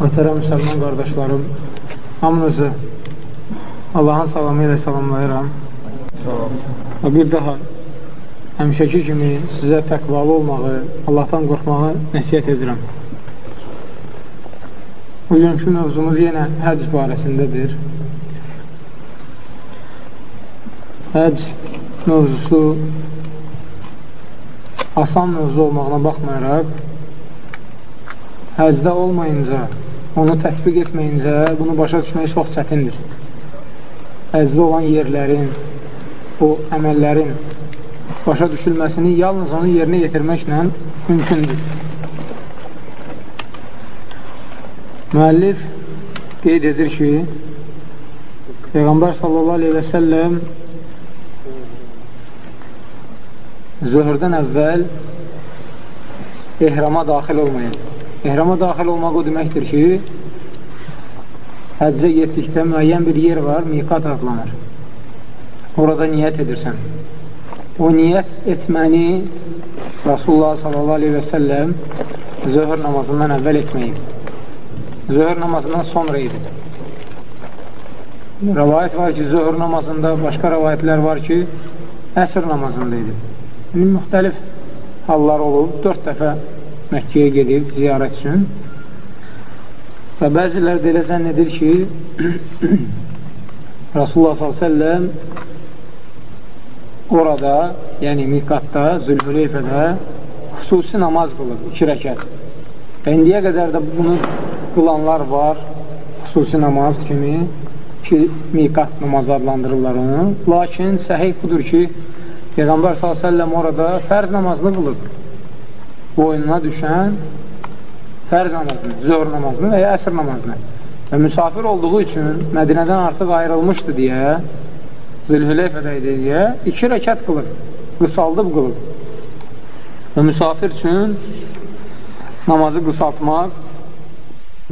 Möhtərəm müsəlman qardaşlarım, hamınızı Allahın salamı ilə salamlayıram. Salam. Və bir daha həmişəki kimi sizə təqvalı olmağı, Allahdan qorxmağı nəsiyyət edirəm. Bugünkü mövzumuz yenə həc barəsindədir. Həc mövzusu asan mövzu olmağına baxmayaraq, həcdə olmayınca, onu tətbiq etməyincə bunu başa düşmək çox çətindir. Həcdə olan yerlərin, o əməllərin başa düşülməsini yalnız onu yerinə yetirməklə mümkündür. Müəllif qeyd edir ki, Peyğəmbər sallallahu aleyhi və səlləm zöhrdən əvvəl ehrama daxil olmayın. Ehrama daxil olmaq o deməkdir ki, həccə getdikdə müəyyən bir yer var, miqat adlanır. Orada niyyət edirsən. O niyyət etməni Rasulullah səlləm zöhr namazından əvvəl etməyib. Zöhr namazından sonra edib. Rəvayət var ki, zöhr namazında, başqa rəvayətlər var ki, əsr namazında edib. Yəni, müxtəlif hallar olub, dörd dəfə Məkkəyə gedib ziyarət üçün və bəzilər də elə zənn edir ki Rasulullah s.ə.v orada, yəni Miqatda, Zülhüleyfədə xüsusi namaz qılıb, iki rəkət. Və indiyə qədər də bunu qılanlar var, xüsusi namaz kimi ki, Miqat namazı adlandırırlar onu. Lakin səhih budur ki, Peyğəmbər s.ə.v orada fərz namazını qılıb boynuna düşən fərz namazını, zöhr namazını və ya əsr namazını və müsafir olduğu üçün Mədinədən artıq ayrılmışdı deyə Zilhüleyfədə idi deyə iki rəkat qılır, qısaldıb qılır və müsafir üçün namazı qısaltmaq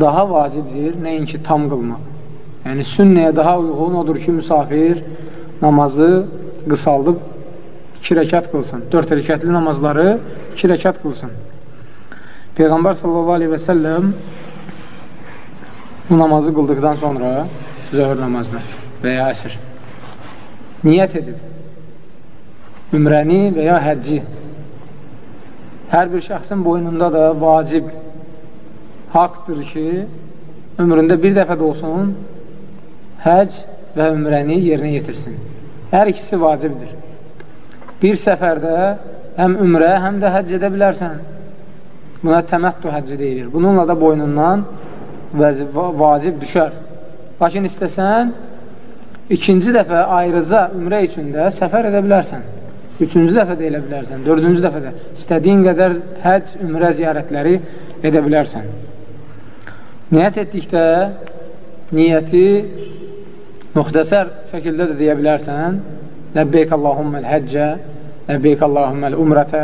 daha vacibdir, nəinki tam qılmaq. Yəni, sünnəyə daha uyğun odur ki, müsafir namazı qısaldıb iki rəkat qılsın. Dörd rəkətli namazları iki rəkat qılsın. Peyğəmbər sallallahu aleyhi və səlləm bu namazı qıldıqdan sonra zöhr namazını və ya əsr niyyət edib ümrəni və ya həcci hər bir şəxsin boynunda da vacib haqdır ki ömründə bir dəfə də olsun həc və ümrəni yerinə yetirsin. Hər ikisi vacibdir bir səfərdə həm ümrə, həm də həcc edə bilərsən. Buna təməttu həcci deyilir. Bununla da boynundan vacib düşər. Lakin istəsən, ikinci dəfə ayrıca ümrə üçün də səfər edə bilərsən. Üçüncü dəfə də elə bilərsən, dördüncü dəfə də. İstədiyin qədər həcc, ümrə ziyarətləri edə bilərsən. Niyyət etdikdə niyyəti müxtəsər şəkildə də deyə bilərsən. Ləbbeyk Allahumməl həccə, Ləbbeyk Allahumməl umrətə.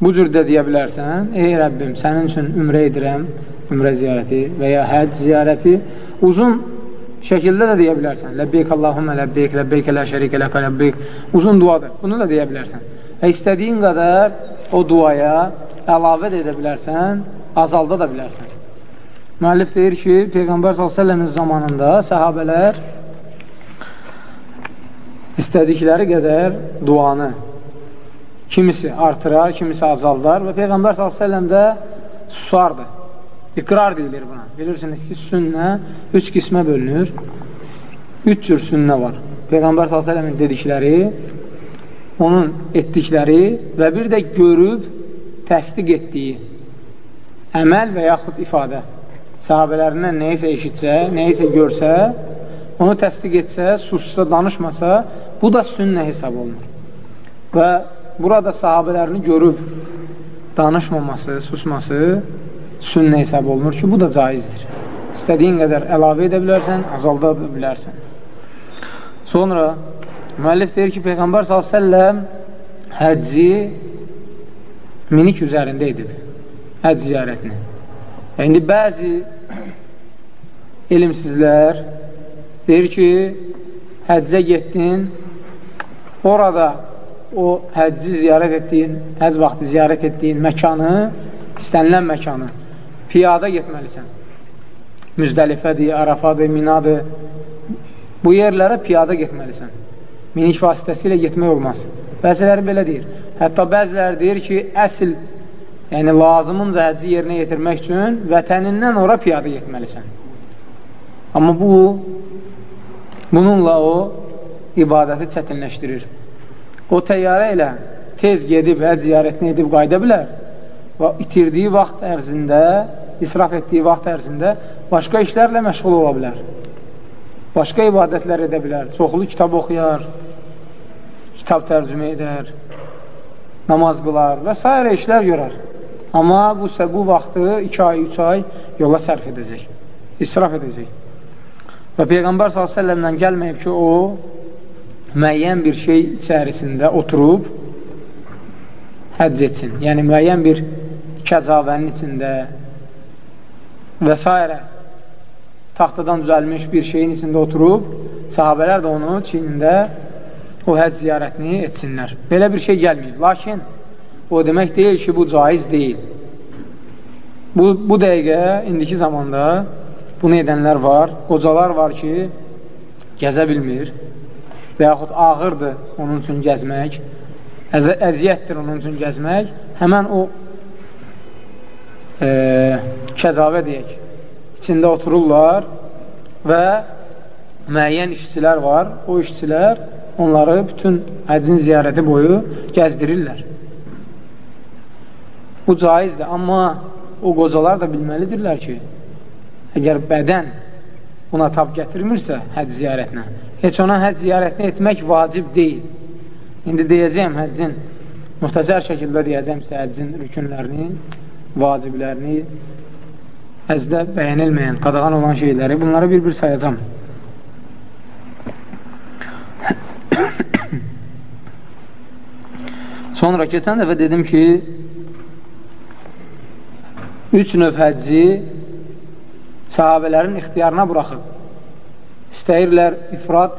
Bu cür də deyə bilərsən, ey Rəbbim, sənin üçün ümrə edirəm, ümrə ziyarəti və ya həcc ziyarəti. Uzun şəkildə də deyə bilərsən. Ləbbeyk Allahumə ləbbeyk, ləbbeyk lə şərikə ləkə ləbbeyk. Uzun duadır. Bunu da deyə bilərsən. Və istədiyin qədər o duaya əlavə də edə bilərsən, azalda da bilərsən. Müəllif deyir ki, Peyğəmbər s.ə.v-in zamanında səhabələr istədikləri qədər duanı kimisi artırar, kimisi azaldar və Peyğəmbər s.ə.v də susardı. İqrar deyilir buna. Bilirsiniz ki, sünnə üç qismə bölünür. Üç cür sünnə var. Peyğəmbər s.ə.v-in dedikləri, onun etdikləri və bir də görüb təsdiq etdiyi əməl və yaxud ifadə. Sahabələrindən nəyisə eşitsə, nəyisə görsə, onu təsdiq etsə, sussa, danışmasa, Bu da sünnə hesab olunur. Və burada sahabələrini görüb danışmaması, susması sünnə hesab olunur ki, bu da caizdir. İstədiyin qədər əlavə edə bilərsən, azalda bilərsən. Sonra müəllif deyir ki, Peyğəmbər s.ə.v həcci minik üzərində edib. Həcc ziyarətini. İndi bəzi elmsizlər deyir ki, həccə getdin, orada o həcci ziyarət etdiyin, həcc vaxtı ziyarət etdiyin məkanı, istənilən məkanı piyada getməlisən. Müzdəlifədir, Arafadır, Minadır. Bu yerlərə piyada getməlisən. Minik vasitəsilə getmək olmaz. Bəziləri belə deyir. Hətta bəziləri deyir ki, əsl, yəni lazımınca həcci yerinə yetirmək üçün vətənindən ora piyada getməlisən. Amma bu, bununla o ibadəti çətinləşdirir. O təyyarə ilə tez gedib həcc ziyarətini edib qayda bilər və itirdiyi vaxt ərzində, israf etdiyi vaxt ərzində başqa işlərlə məşğul ola bilər. Başqa ibadətlər edə bilər. Çoxlu kitab oxuyar, kitab tərcümə edər, namaz qılar və s. işlər görər. Amma bu, bu vaxtı 2 ay, 3 ay yola sərf edəcək, israf edəcək. Və Peyğəmbər s.ə.v-lə gəlməyib ki, o müəyyən bir şey içərisində oturub həcc etsin. Yəni, müəyyən bir kəcavənin içində və s. taxtadan düzəlmiş bir şeyin içində oturub, sahabələr də onu çiynində o həcc ziyarətini etsinlər. Belə bir şey gəlməyib. Lakin o demək deyil ki, bu caiz deyil. Bu, bu dəqiqə, indiki zamanda bunu edənlər var. Qocalar var ki, gəzə bilmir və yaxud ağırdır onun üçün gəzmək, əz əziyyətdir onun üçün gəzmək. Həmən o e, kəzavə deyək, içində otururlar və müəyyən işçilər var. O işçilər onları bütün həccin ziyarəti boyu gəzdirirlər. Bu caizdir, amma o qocalar da bilməlidirlər ki, əgər bədən buna tab gətirmirsə həcc ziyarətinə, heç ona həcc ziyarətini etmək vacib deyil. İndi deyəcəyəm həccin, müxtəsər şəkildə deyəcəm sizə həccin rükünlərini, vaciblərini, həzdə bəyənilməyən, qadağan olan şeyləri, bunları bir-bir sayacam. Sonra keçən dəfə dedim ki, üç növ həcci sahabələrin ixtiyarına buraxıb. İstəyirlər ifrat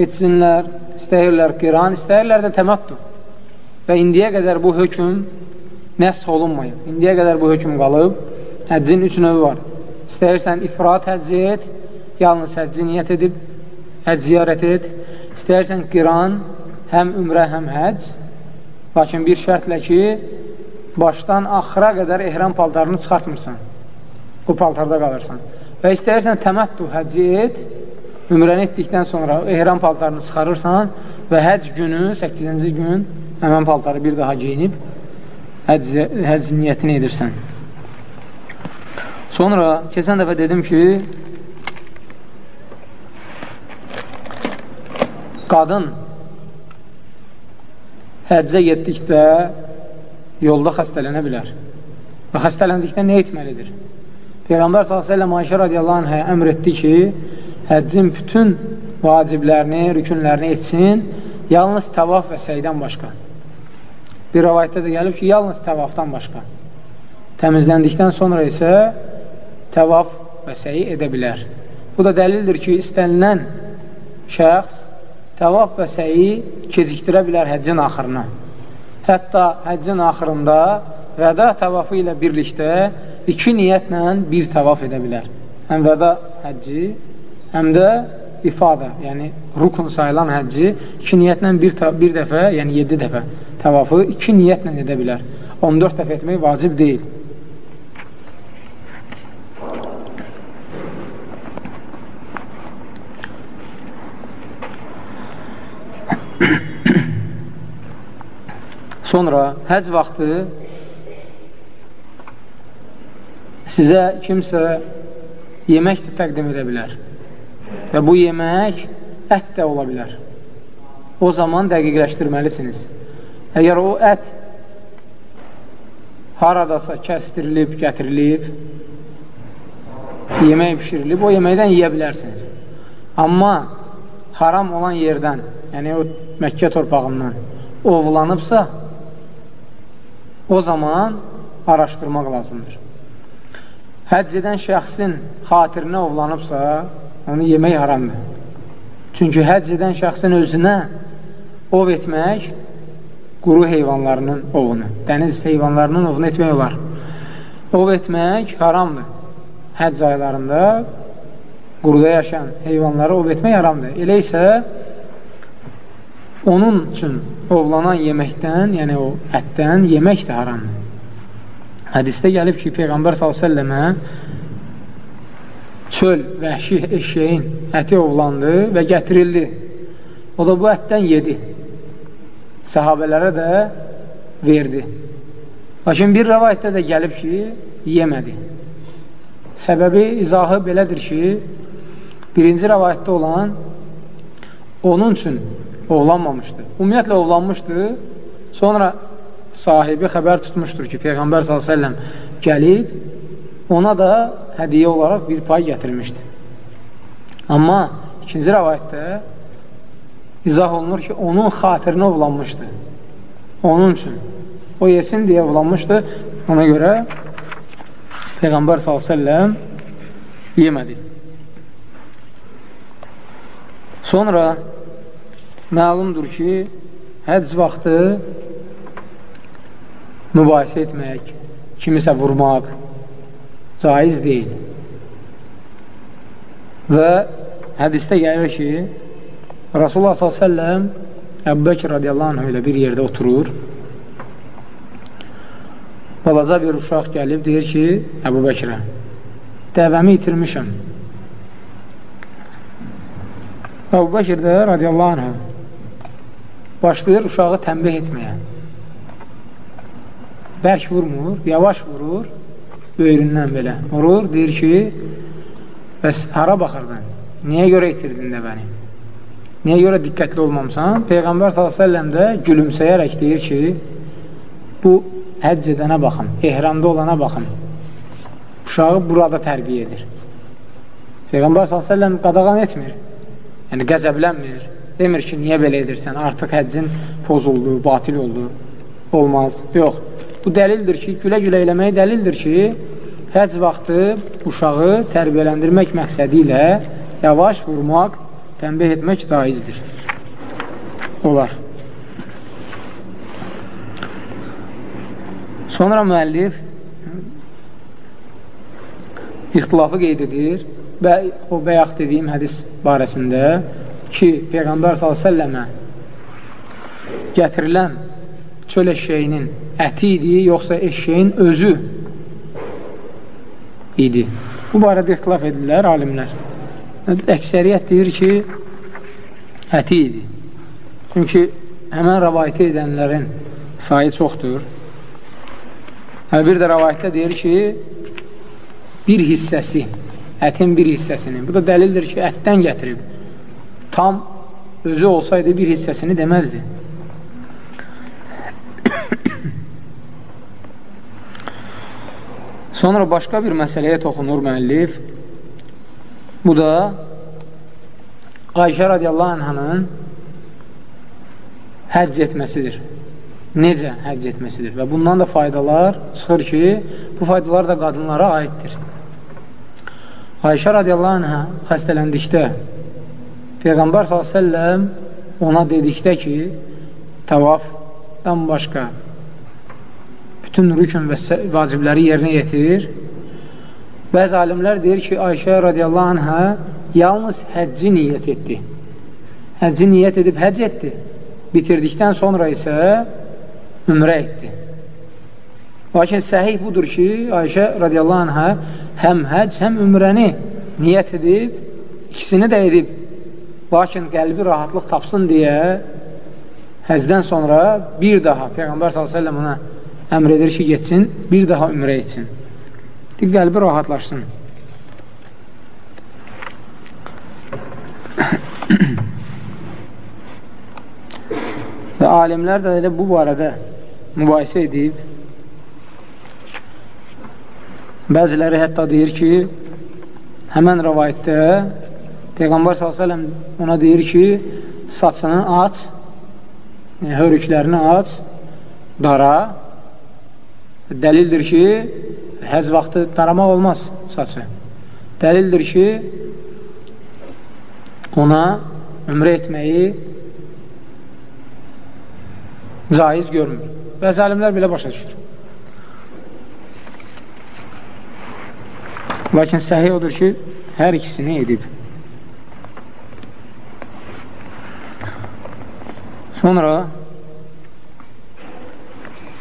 etsinlər, istəyirlər qiran, istəyirlər də təmattu. Və indiyə qədər bu hökm nəsx olunmayıb. İndiyə qədər bu hökm qalıb. Həccin üç növü var. İstəyirsən ifrat həcci et, yalnız həcci niyyət edib, həcc ziyarət et. İstəyirsən qiran, həm ümrə, həm həcc. Lakin bir şərtlə ki, başdan axıra qədər ehram paltarını çıxartmırsan. Bu paltarda qalırsan. Və istəyirsən təməttu həcci et, ümrəni etdikdən sonra ehram paltarını çıxarırsan və həcc günü, 8-ci gün həmən paltarı bir daha geyinib həcc, həcc niyyətini edirsən. Sonra keçən dəfə dedim ki, qadın həccə getdikdə yolda xəstələnə bilər. Və xəstələndikdə nə etməlidir? Peyğəmbər s.ə.v Ayşə radiyallahu anhə əmr etdi ki, həccin bütün vaciblərini, rükünlərini etsin, yalnız təvaf və səydən başqa. Bir rəvayətdə də gəlib ki, yalnız təvafdan başqa. Təmizləndikdən sonra isə təvaf və səyi edə bilər. Bu da dəlildir ki, istənilən şəxs təvaf və səyi gecikdirə bilər həccin axırına. Hətta həccin axırında vəda təvafı ilə birlikdə iki niyyətlə bir təvaf edə bilər. Həm vəda həcci, həm də ifada, yəni rukun sayılan həcci iki niyyətlə bir, bir dəfə, yəni yedi dəfə təvafı iki niyyətlə edə bilər. 14 dəfə etmək vacib deyil. Sonra həc vaxtı sizə kimsə yemək də təqdim edə bilər. Və bu yemək ət də ola bilər. O zaman dəqiqləşdirməlisiniz. Əgər o ət haradasa kəstirilib, gətirilib, yemək pişirilib, o yeməkdən yeyə bilərsiniz. Amma haram olan yerdən, yəni o Məkkə torpağından ovlanıbsa, o zaman araşdırmaq lazımdır. Həcc edən şəxsin xatirinə ovlanıbsa, onu yemək haramdır. Çünki həcc edən şəxsin özünə ov etmək quru heyvanlarının ovunu, dəniz heyvanlarının ovunu etmək olar. Ov etmək haramdır. həcc aylarında quruda yaşayan heyvanları ov etmək haramdır. Elə isə onun üçün ovlanan yeməkdən, yəni o ətdən yemək də haramdır. Hədisdə gəlib ki, Peyğəmbər s.ə.və çöl vəhşi eşeğin əti ovlandı və gətirildi. O da bu ətdən yedi. Səhabələrə də verdi. Lakin bir rəvayətdə də gəlib ki, yemədi. Səbəbi, izahı belədir ki, birinci rəvayətdə olan onun üçün ovlanmamışdı. Ümumiyyətlə ovlanmışdı, sonra sahibi xəbər tutmuşdur ki, Peyğəmbər s.ə.v gəlib ona da hədiyə olaraq bir pay gətirmişdi. Amma ikinci rəvayətdə izah olunur ki, onun xatirinə ovlanmışdı. Onun üçün. O yesin deyə ovlanmışdı. Ona görə Peyğəmbər s.ə.v yemədi. Sonra məlumdur ki, həcc vaxtı mübahisə etmək, kimisə vurmaq caiz deyil. Və hədistə gəlir ki, Rasulullah s.ə.v Əbu Bəkir radiyallahu anh ilə bir yerdə oturur. Balaca bir uşaq gəlib, deyir ki, Əbu Bəkirə, dəvəmi itirmişəm. Əbu Bəkir də radiyallahu anh başlayır uşağı tənbih etməyə. Bərk vurmur, yavaş vurur, böyründən belə vurur, deyir ki, bəs hara baxırdın? Niyə görə itirdin dəvəni? Niyə görə diqqətli olmamsan? Peyğəmbər s.ə.v də gülümsəyərək deyir ki, bu həcc edənə baxın, ehramda olana baxın. Uşağı burada tərbiyə edir. Peyğəmbər s.ə.v qadağan etmir. Yəni, qəzəblənmir. Demir ki, niyə belə edirsən? Artıq həccin pozuldu, batil oldu. Olmaz. Yox. Bu dəlildir ki, gülə-gülə eləmək dəlildir ki, həcc vaxtı uşağı tərbiyələndirmək məqsədi ilə yavaş vurmaq, tənbih etmək caizdir. Olar. Sonra müəllif ixtilafı qeyd edir və o bəyaq dediyim hədis barəsində ki, Peyğəmbər s.ə.və gətirilən çöl eşeğinin əti idi, yoxsa eşeğin özü idi. Bu barədə ixtilaf edirlər alimlər. Əksəriyyət deyir ki, əti idi. Çünki həmən rəvayəti edənlərin sayı çoxdur. Hə, bir də rəvayətdə deyir ki, bir hissəsi ətin bir hissəsini. Bu da dəlildir ki, ətdən gətirib. Tam özü olsaydı bir hissəsini deməzdi. Sonra başqa bir məsələyə toxunur müəllif. Bu da Ayşə radiyallahu anhanın həcc etməsidir. Necə həcc etməsidir? Və bundan da faydalar çıxır ki, bu faydalar da qadınlara aiddir. Ayşə radiyallahu anhə xəstələndikdə Peyğəmbər s.ə.v ona dedikdə ki, təvafdan başqa bütün rükün və vacibləri yerinə yetir. Bəzi alimlər deyir ki, Ayşə radiyallahu anhə yalnız həcci niyyət etdi. Həcci niyyət edib həcc etdi. Bitirdikdən sonra isə ümrə etdi. Lakin səhih budur ki, Ayşə radiyallahu anhə həm həc, həm ümrəni niyyət edib, ikisini də edib. Lakin qəlbi rahatlıq tapsın deyə həzdən sonra bir daha Peyğəmbər s.ə.v ona əmr edir ki, getsin, bir daha ümrə etsin. Qəlbi rahatlaşsın. Və alimlər də elə bu barədə mübahisə edib, Bəziləri hətta deyir ki, həmən rəvayətdə Peyğəmbər s.ə.v ona deyir ki, saçını aç, yəni, hörüklərini aç, dara. Dəlildir ki, həz vaxtı daramaq olmaz saçı. Dəlildir ki, ona ömrə etməyi caiz görmür. Bəzi alimlər belə başa düşür. Lakin səhih odur ki, hər ikisini edib. Sonra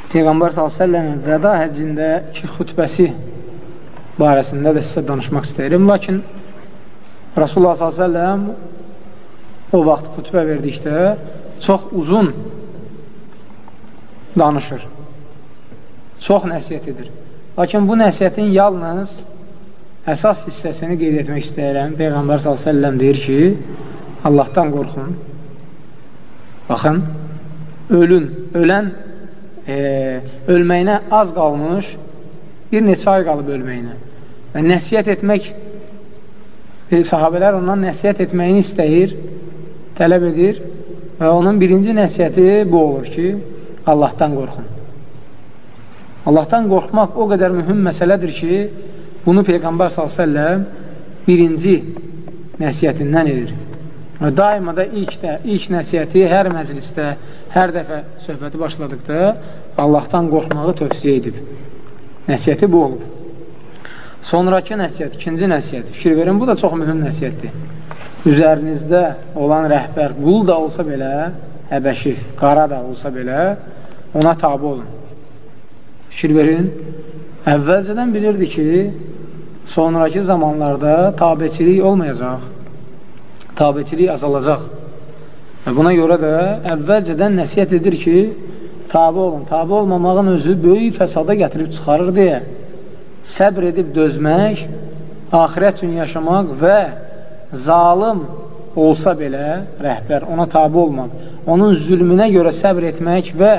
Peyğəmbər s.ə.v-in vəda həccindəki xütbəsi barəsində də sizə danışmaq istəyirəm. Lakin Rasulullah s.ə.v o vaxt xütbə verdikdə çox uzun danışır. Çox nəsiyyət edir. Lakin bu nəsiyyətin yalnız əsas hissəsini qeyd etmək istəyirəm. Peyğəmbər s.ə.v deyir ki, Allahdan qorxun. Baxın, ölün, ölən e, ölməyinə az qalmış, bir neçə ay qalıb ölməyinə. Və nəsiyyət etmək, e, sahabələr ondan nəsiyyət etməyini istəyir, tələb edir və onun birinci nəsiyyəti bu olur ki, Allahdan qorxun. Allahdan qorxmaq o qədər mühüm məsələdir ki, bunu Peyğəmbər s.ə.v birinci nəsiyyətindən edir. Və daima da ilk, də, ilk nəsiyyəti hər məclisdə, hər dəfə söhbəti başladıqda Allahdan qorxmağı tövsiyə edib. Nəsiyyəti bu olub. Sonraki nəsiyyət, ikinci nəsiyyət, fikir verin, bu da çox mühüm nəsiyyətdir. Üzərinizdə olan rəhbər qul da olsa belə, həbəşi, qara da olsa belə, ona tabi olun. Fikir verin, əvvəlcədən bilirdi ki, sonraki zamanlarda tabiçilik olmayacaq tabiçilik azalacaq. Və buna görə də əvvəlcədən nəsiyyət edir ki, tabi olun. Tabi olmamağın özü böyük fəsada gətirib çıxarır deyə səbr edib dözmək, axirət üçün yaşamaq və zalım olsa belə rəhbər, ona tabi olmaq, onun zülmünə görə səbr etmək və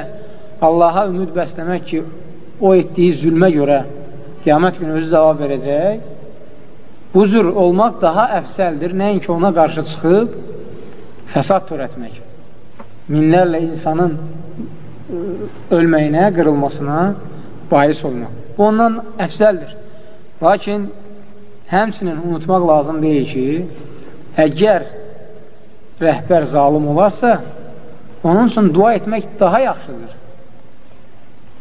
Allaha ümid bəsləmək ki, o etdiyi zülmə görə qiyamət günü özü cavab verəcək Bu cür olmaq daha əfsəldir, nəinki ona qarşı çıxıb fəsad törətmək. Minlərlə insanın ölməyinə, qırılmasına bahis olmaq. Bu ondan əfsəldir. Lakin həmçinin unutmaq lazım deyil ki, əgər rəhbər zalım olarsa, onun üçün dua etmək daha yaxşıdır.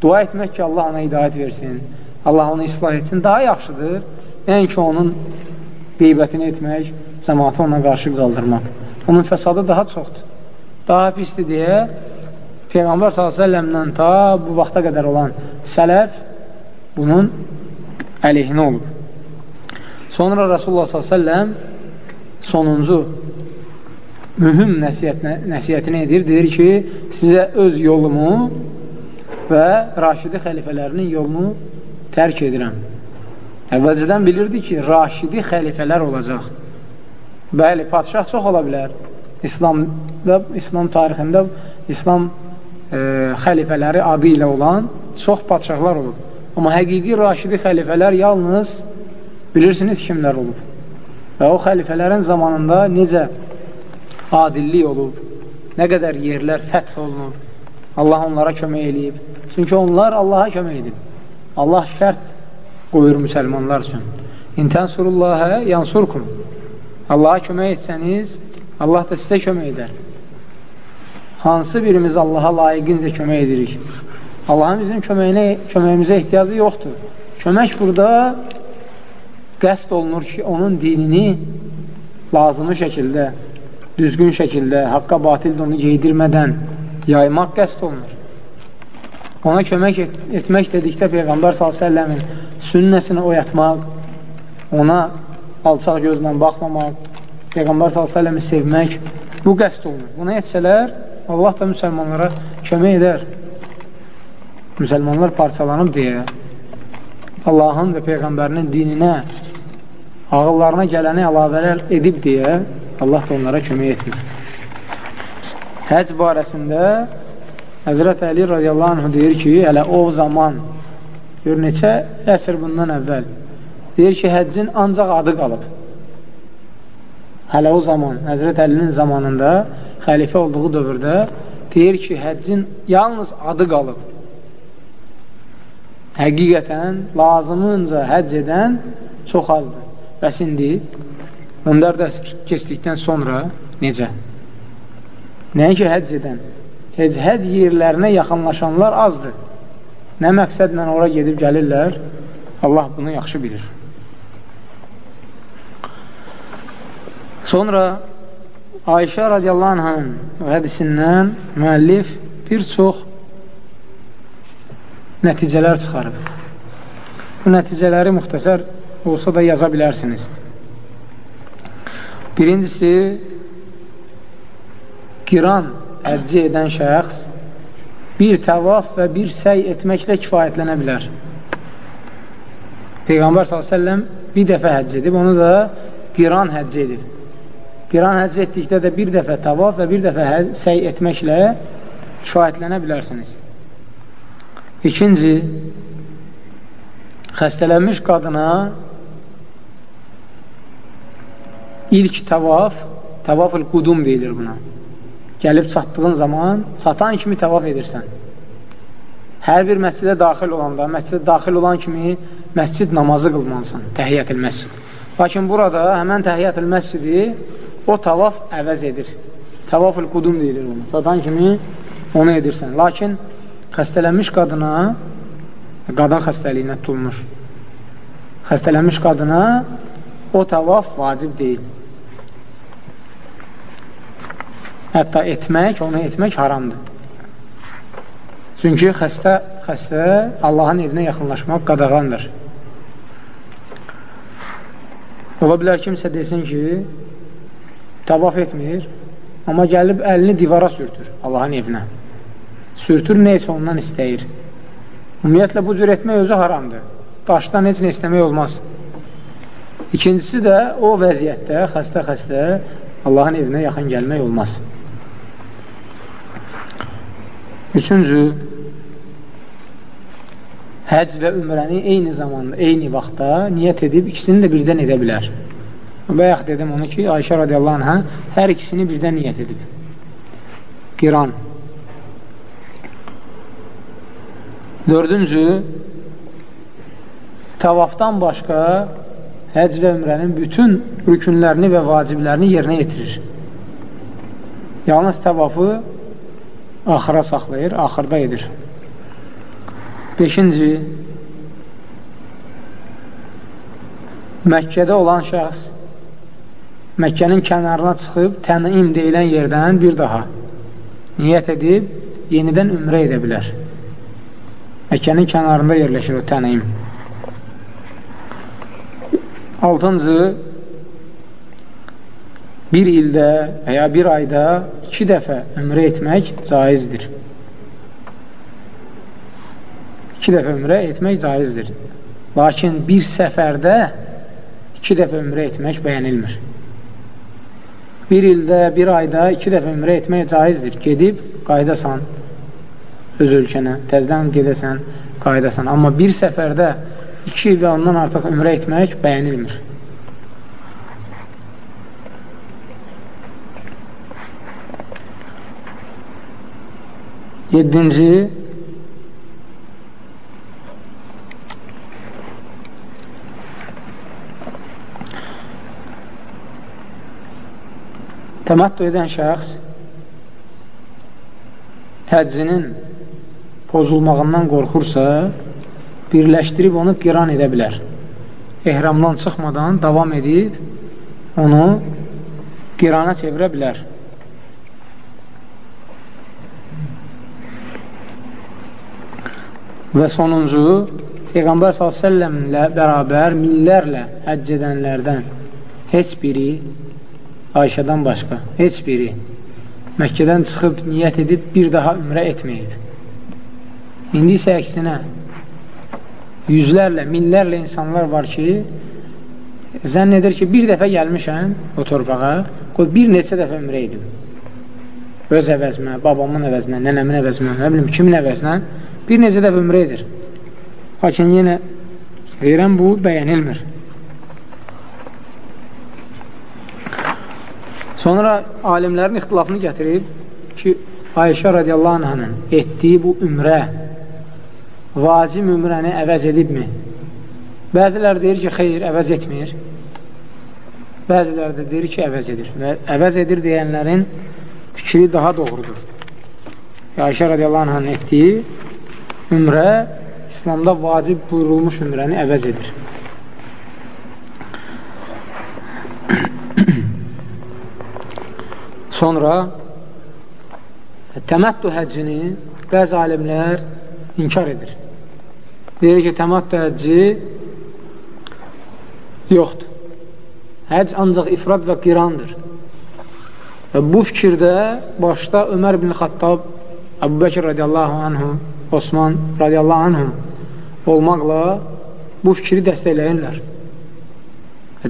Dua etmək ki, Allah ona hidayət versin, Allah onu islah etsin, daha yaxşıdır Nəinki onun qeybətini etmək, cəmatı ona qarşı qaldırmaq. Onun fəsadı daha çoxdur. Daha pisdir deyə Peyğəmbər s.ə.v-dən ta bu vaxta qədər olan sələf bunun əleyhinə olub. Sonra Rasulullah s.ə.v sonuncu mühüm nəsiyyətini edir. Deyir ki, sizə öz yolumu və Raşidi xəlifələrinin yolunu tərk edirəm. Əvvəlcədən bilirdi ki, raşidi xəlifələr olacaq. Bəli, padişah çox ola bilər. İslamda, İslam tarixində İslam e, xəlifələri adı ilə olan çox padişahlar olub. Amma həqiqi raşidi xəlifələr yalnız bilirsiniz kimlər olub. Və o xəlifələrin zamanında necə adillik olub, nə qədər yerlər fəth olunub, Allah onlara kömək eləyib. Çünki onlar Allaha kömək edib. Allah şərt qoyur müsəlmanlar üçün. İntənsurullahə yansurkum. Allaha kömək etsəniz, Allah da sizə kömək edər. Hansı birimiz Allaha layiqincə kömək edirik? Allahın bizim köməyinə, köməyimizə ehtiyacı yoxdur. Kömək burada qəst olunur ki, onun dinini lazımı şəkildə, düzgün şəkildə, haqqa batildə onu geydirmədən yaymaq qəst olunur. Ona kömək et etmək dedikdə Peyğəmbər s.ə.v-in sünnəsini oyatmaq, ona alçaq gözlə baxmamaq, Peyğəmbər s.ə.v-i sevmək, bu qəst olunur. Buna etsələr, Allah da müsəlmanlara kömək edər. Müsəlmanlar parçalanıb deyə Allahın və Peyğəmbərinin dininə, ağıllarına gələni əlavələr edib deyə Allah da onlara kömək etmir. Həc barəsində Həzrət Əli radiyallahu anh deyir ki, hələ o zaman Gör, neçə əsr bundan əvvəl. Deyir ki, həccin ancaq adı qalıb. Hələ o zaman, Həzrət Əlinin zamanında, xəlifə olduğu dövrdə deyir ki, həccin yalnız adı qalıb. Həqiqətən, lazımınca həcc edən çox azdır. Bəs indi 14 əsr keçdikdən sonra necə? Nəyə ki, həcc edən? Həcc, həcc yerlərinə yaxınlaşanlar azdır nə məqsədlə ora gedib gəlirlər, Allah bunu yaxşı bilir. Sonra Ayşə radiyallahu anhanın hədisindən müəllif bir çox nəticələr çıxarıb. Bu nəticələri müxtəsər olsa da yaza bilərsiniz. Birincisi, qiran ədci edən şəxs bir təvaf və bir səy etməklə kifayətlənə bilər. Peyğəmbər s.ə.v bir dəfə həcc edib, onu da qiran həcc edib. Qiran həcc etdikdə də bir dəfə təvaf və bir dəfə səy etməklə kifayətlənə bilərsiniz. İkinci, xəstələnmiş qadına ilk təvaf, təvaf-ül qudum deyilir buna gəlib çatdığın zaman çatan kimi təvaf edirsən. Hər bir məscidə daxil olanda, məscidə daxil olan kimi məscid namazı qılmalısan, təhiyyətül məscid. Lakin burada həmən təhiyyətül məscidi o tavaf əvəz edir. Tavafül qudum deyilir onu. Çatan kimi onu edirsən. Lakin xəstələnmiş qadına, qadın xəstəliyinə tutulmuş, xəstələnmiş qadına o tavaf vacib deyil. Hətta etmək, onu etmək haramdır. Çünki xəstə, xəstə Allahın evinə yaxınlaşmaq qadağandır. Ola bilər kimsə desin ki, tavaf etmir, amma gəlib əlini divara sürtür Allahın evinə. Sürtür, neysə ondan istəyir. Ümumiyyətlə, bu cür etmək özü haramdır. Daşdan heç nə istəmək olmaz. İkincisi də o vəziyyətdə xəstə-xəstə Allahın evinə yaxın gəlmək olmaz. Üçüncü, həc və ümrəni eyni zamanda, eyni vaxtda niyyət edib ikisini də birdən edə bilər. Bayaq dedim onu ki, Ayşə radiyallahu anhə hər ikisini birdən niyyət edib. Qiran. Dördüncü, tavafdan başqa həc və ümrənin bütün rükünlərini və vaciblərini yerinə yetirir. Yalnız təvafı axıra saxlayır, axırda edir. Beşinci, Məkkədə olan şəxs Məkkənin kənarına çıxıb tənim deyilən yerdən bir daha niyyət edib yenidən ümrə edə bilər. Məkkənin kənarında yerləşir o tənim. Altıncı, bir ildə və ya bir ayda iki dəfə ömrə etmək caizdir. İki dəfə ömrə etmək caizdir. Lakin bir səfərdə iki dəfə ömrə etmək bəyənilmir. Bir ildə, bir ayda iki dəfə ömrə etmək caizdir. Gedib, qaydasan öz ölkənə, təzdən gedəsən, qaydasan. Amma bir səfərdə iki və ondan artıq ömrə etmək bəyənilmir. Yedinci, təmattu edən şəxs həccinin pozulmağından qorxursa, birləşdirib onu qiran edə bilər. Ehramdan çıxmadan davam edib onu qirana çevirə bilər. Və sonuncu, Peyğəmbər s.ə.v ilə bərabər minlərlə həcc edənlərdən heç biri Ayşədən başqa, heç biri Məkkədən çıxıb niyyət edib bir daha ümrə etməyib. İndi isə əksinə yüzlərlə, minlərlə insanlar var ki, zənn edir ki, bir dəfə gəlmişəm o torpağa, qoy bir neçə dəfə ümrə edib. Öz əvəzmə, babamın əvəzinə, nənəmin əvəzinə, nə bilim, kimin əvəzinə bir necə dəfə ömrə edir. Lakin yenə deyirəm, bu bəyənilmir. Sonra alimlərin ixtilafını gətirib ki, Ayşə radiyallahu anhanın etdiyi bu ümrə vacib ümrəni əvəz edibmi? Bəzilər deyir ki, xeyr, əvəz etmir. Bəzilər də deyir ki, əvəz edir. Və əvəz edir deyənlərin fikri daha doğrudur. Ayşə radiyallahu anhanın etdiyi ümrə İslamda vacib buyurulmuş ümrəni əvəz edir. Sonra təməttu həccini bəzi alimlər inkar edir. Deyir ki, təməttu həcci yoxdur. Həcc ancaq ifrad və qirandır. Və bu fikirdə başda Ömər ibn Xattab, Əbu Bəkir radiyallahu anhu, Osman radiyallahu anhu olmaqla bu fikri dəstəkləyirlər.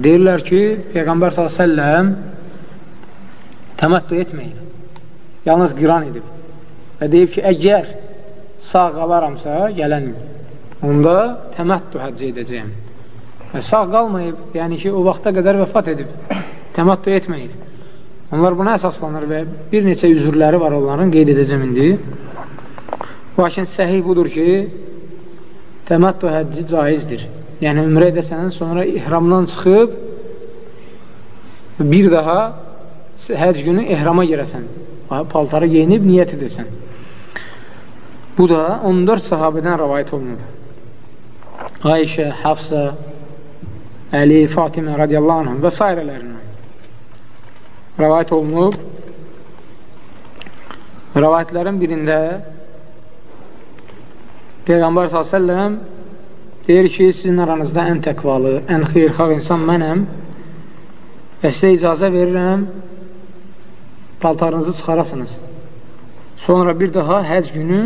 Deyirlər ki, Peyğəmbər s.ə.v təməttu etməyin. Yalnız qiran edib. Və deyib ki, əgər sağ qalaramsa, gələn onda təməttu həcc edəcəyim. Və sağ qalmayıb, yəni ki, o vaxta qədər vəfat edib, təməttu etməyib. Onlar buna əsaslanır və bir neçə üzürləri var onların, qeyd edəcəm indi. Lakin səhih budur ki, təməttu həcci caizdir. Yəni, ümrə edəsəndən sonra ihramdan çıxıb bir daha həcc günü ehrama girəsən. Paltarı geyinib niyyət edəsən. Bu da 14 sahabədən rəvayət olunur. Ayşə, Hafsa, Əli, Fatimə radiyallahu anh və s. rəvayət olunub. Rəvayətlərin birində Peyğəmbər s.ə.v deyir ki, sizin aranızda ən təqvalı, ən xeyrxar insan mənəm və sizə icazə verirəm paltarınızı çıxarasınız. Sonra bir daha həc günü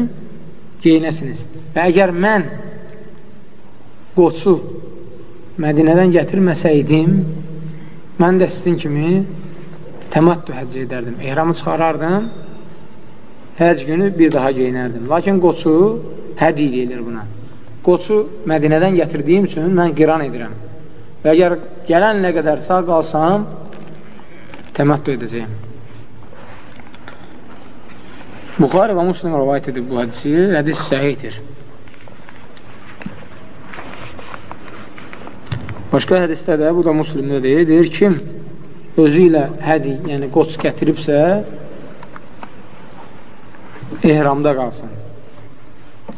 geyinəsiniz. Və əgər mən qoçu Mədinədən gətirməsəydim, mən də sizin kimi təmattü həcc edərdim. Ehramı çıxarardım, həcc günü bir daha geyinərdim. Lakin qoçu hədi deyilir buna. Qoçu Mədinədən gətirdiyim üçün mən qiran edirəm. Və əgər gələn nə qədər sağ qalsam, təmattü edəcəyim. Buxarə və Muslim rəvayət edib bu hədisi, hədis səhiydir. Başqa hədisdə də, bu da muslimdə deyir, deyir kim özü ilə hədi, yəni qoç gətiribsə, ehramda qalsın.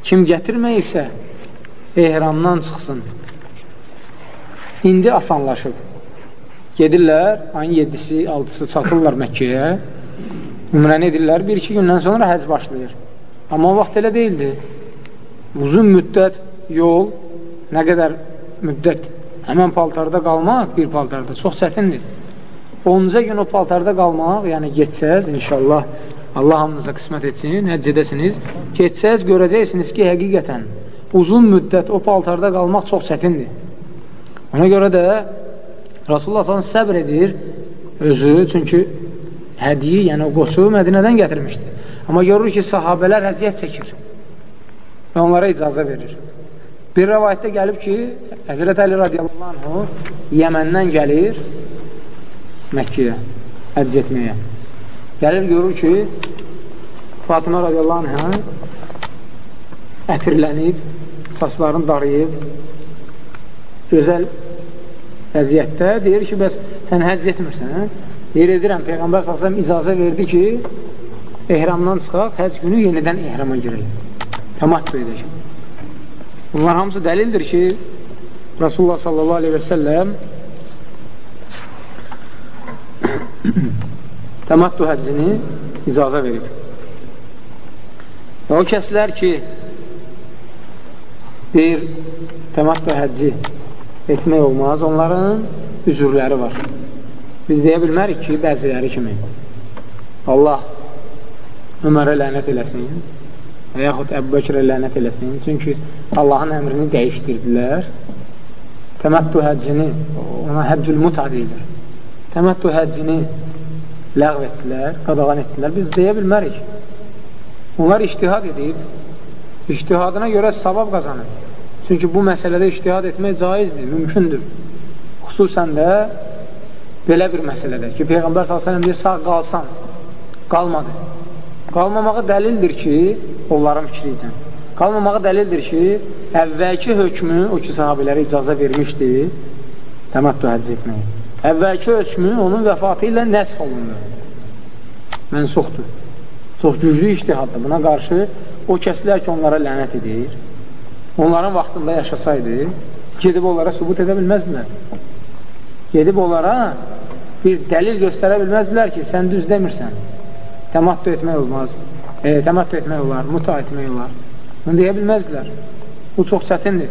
Kim gətirməyibsə, ehramdan çıxsın. İndi asanlaşıb. Gedirlər, ayın 7-si, 6-sı çatırlar Məkkəyə, ümrəni edirlər, bir-iki gündən sonra həc başlayır. Amma vaxt elə deyildi. Uzun müddət yol, nə qədər müddət həmən paltarda qalmaq bir paltarda çox çətindir. 10-ca gün o paltarda qalmaq, yəni getsəz, inşallah Allah hamınıza qismət etsin, həcc edəsiniz, getsəz görəcəksiniz ki, həqiqətən uzun müddət o paltarda qalmaq çox çətindir. Ona görə də Rasulullah s.ə.v səbr edir özü, çünki hədiyi, yəni o qoçu Mədinədən gətirmişdi. Amma görür ki, sahabələr əziyyət çəkir və onlara icazə verir. Bir rəvayətdə gəlib ki, Həzrət Əli radiyallahu anhu Yəməndən gəlir Məkkiyə həcc etməyə. Gəlir, görür ki, Fatıma radiyallahu anhə ətirlənib, saçlarını darıyıb, gözəl vəziyyətdə deyir ki, bəs sən həcc etmirsən, hə? Deyir, edirəm, Peyğəmbər s.ə.v icazə verdi ki, ehramdan çıxaq, həcc günü yenidən ehrama girelim. Təmattu edəcəm. Bunlar hamısı dəlildir ki, Rasulullah sallallahu aleyhi və səlləm təmattu həccini icazə verib. Və o kəslər ki, deyir, təmattu həcci etmək olmaz, onların üzürləri var. Biz deyə bilmərik ki, bəziləri kimi Allah Ömərə lənət eləsin və yaxud Əbu Bəkirə lənət eləsin. Çünki Allahın əmrini dəyişdirdilər. Təməttu həccini, ona həccül muta deyilir. Təməttu həccini ləğv etdilər, qadağan etdilər. Biz deyə bilmərik. Onlar iştihad edib, iştihadına görə savab qazanır. Çünki bu məsələdə iştihad etmək caizdir, mümkündür. Xüsusən də belə bir məsələdə ki, Peyğəmbər s.ə.v deyir, sağ qalsan, qalmadı. Qalmamağı dəlildir ki, onların fikri ilə. Qalmamağı dəlildir ki, əvvəlki hökmü, o ki, sahabilərə icazə vermişdi, təməttu həcc etməyi. Əvvəlki hökmü onun vəfatı ilə nəsx olundu. Mənsuxdur. Çox güclü iştihaddır. Buna qarşı o kəslər ki, onlara lənət edir, onların vaxtında yaşasaydı, gedib onlara sübut edə bilməzdilər. Gedib onlara bir dəlil göstərə bilməzdilər ki, sən düz demirsən. Təmattu etmək olmaz. E, təmattu etmək olar, muta etmək olar. Bunu deyə bilməzdilər. Bu çox çətindir.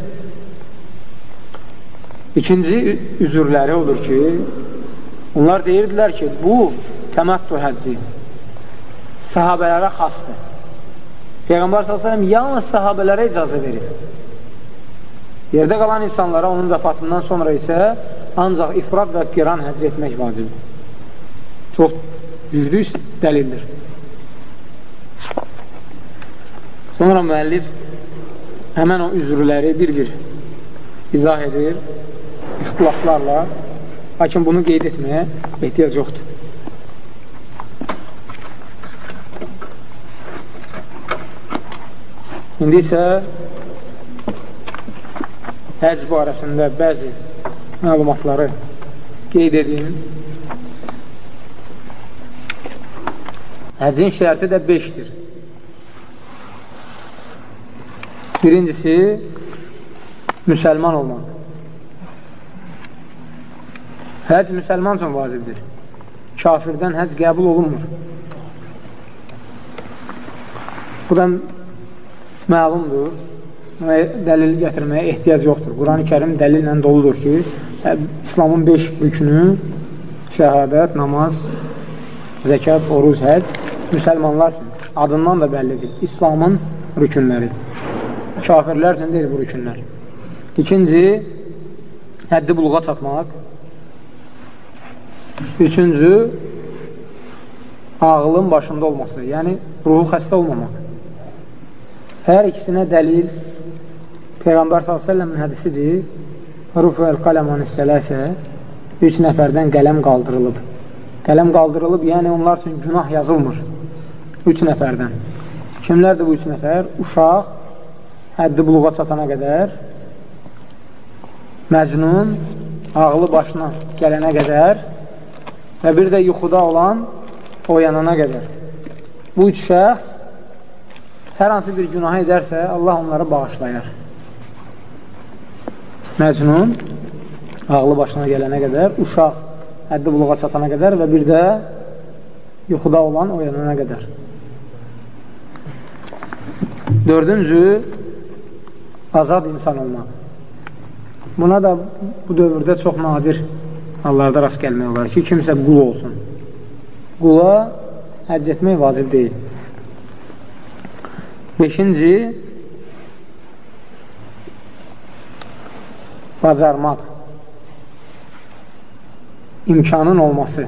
İkinci üzürləri odur ki, onlar deyirdilər ki, bu təmattu həcci sahabələrə xasdır. Peyğəmbər s.ə.v yalnız sahabələrə icazə verir. Yerdə qalan insanlara onun vəfatından sonra isə ancaq ifrad və qiran həcc etmək vacibdir. Çox güclü dəlildir. Sonra müəllif həmən o üzrləri bir-bir izah edir, ixtilaflarla, lakin bunu qeyd etməyə ehtiyac yoxdur. İndi isə həc barəsində bəzi məlumatları qeyd edin. Həcin şərti də 5-dir. Birincisi, müsəlman olmaq. Həc müsəlman üçün vacibdir. Kafirdən həc qəbul olunmur. Bu da məlumdur dəlil gətirməyə ehtiyac yoxdur. Quran-ı kərim dəlillə doludur ki, İslamın 5 rükünü şəhadət, namaz, zəkat, oruz, həc müsəlmanlar üçün adından da bəllidir. İslamın rükünləridir. Kafirlər üçün deyil bu rükünlər. İkinci, həddi buluğa çatmaq. Üçüncü, ağlın başında olması, yəni ruhu xəstə olmamaq. Hər ikisinə dəlil Peyğəmbər s.ə.v-in hədisidir. Rufəl qələman hissələsə üç nəfərdən qələm qaldırılıb. Qələm qaldırılıb, yəni onlar üçün günah yazılmır. Üç nəfərdən. Kimlərdir bu üç nəfər? Uşaq, həddi buluğa çatana qədər, məcnun, ağlı başına gələnə qədər və bir də yuxuda olan oyanana qədər. Bu üç şəxs hər hansı bir günah edərsə, Allah onları bağışlayar məcnun ağlı başına gələnə qədər, uşaq həddi buluğa çatana qədər və bir də yuxuda olan oyanana qədər. Dördüncü, azad insan olmaq. Buna da bu dövrdə çox nadir hallarda rast gəlmək olar ki, kimsə qul olsun. Qula həcc etmək vacib deyil. Beşinci, bacarmaq, imkanın olması.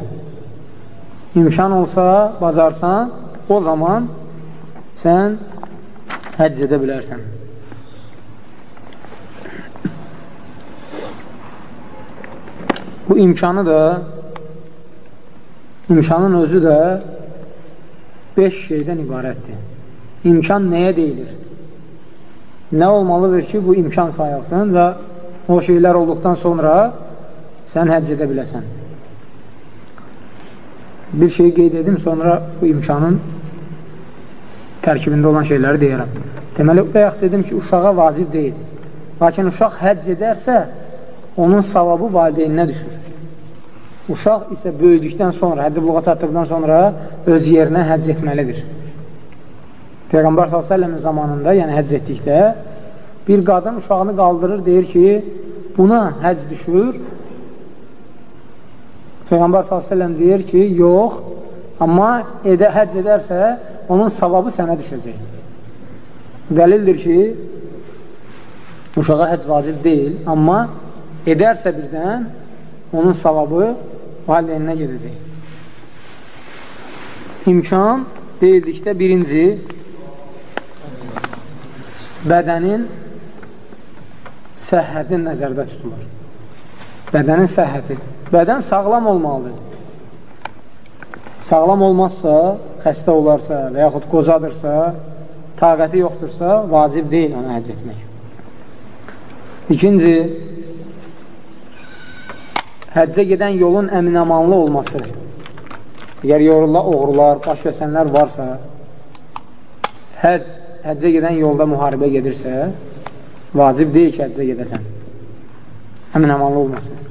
İmkan olsa, bacarsan, o zaman sən həcc edə bilərsən. Bu imkanı da, imkanın özü də beş şeydən ibarətdir. İmkan nəyə deyilir? Nə olmalıdır ki, bu imkan sayılsın və o şeylər olduqdan sonra sən həcc edə biləsən. Bir şey qeyd edim, sonra bu imkanın tərkibində olan şeyləri deyərəm. Deməli, bayaq dedim ki, uşağa vacib deyil. Lakin uşaq həcc edərsə, onun savabı valideyninə düşür. Uşaq isə böyüdükdən sonra, həddi buluğa çatdıqdan sonra öz yerinə həcc etməlidir. Peyğəmbər s.ə.v-in zamanında, yəni həcc etdikdə, bir qadın uşağını qaldırır, deyir ki, buna həc düşür. Peyğəmbər s.ə.v deyir ki, yox, amma edə, həcc edərsə, onun savabı sənə düşəcək. Dəlildir ki, uşağa həcc vacib deyil, amma edərsə birdən, onun savabı valideyninə gedəcək. İmkan deyildikdə birinci, bədənin səhhəti nəzərdə tutulur. Bədənin səhhəti. Bədən sağlam olmalıdır. Sağlam olmazsa, xəstə olarsa və yaxud qocadırsa, taqəti yoxdursa, vacib deyil ona həcc etmək. İkinci, həccə gedən yolun əminamanlı olması. Əgər yorullar, oğrular, baş kəsənlər varsa, həcc, həccə gedən yolda müharibə gedirsə, vacib deyil ki, həccə gedəsən. Həmin əmanlı olmasın.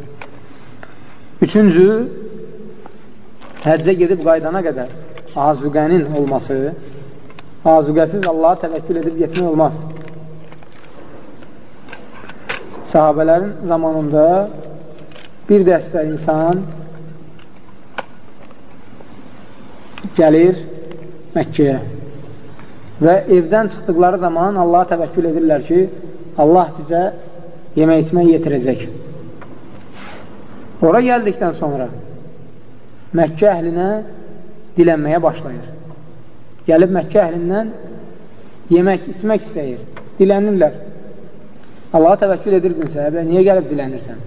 Üçüncü, həccə gedib qaydana qədər azuqənin olması, azuqəsiz Allaha təvəkkül edib getmək olmaz. Sahabələrin zamanında bir dəstə insan gəlir Məkkəyə və evdən çıxdıqları zaman Allaha təvəkkül edirlər ki, Allah bizə yemək içmək yetirəcək. Ora gəldikdən sonra Məkkə əhlinə dilənməyə başlayır. Gəlib Məkkə əhlindən yemək, içmək istəyir. Dilənirlər. Allaha təvəkkül edirdinsə, niyə gəlib dilənirsən?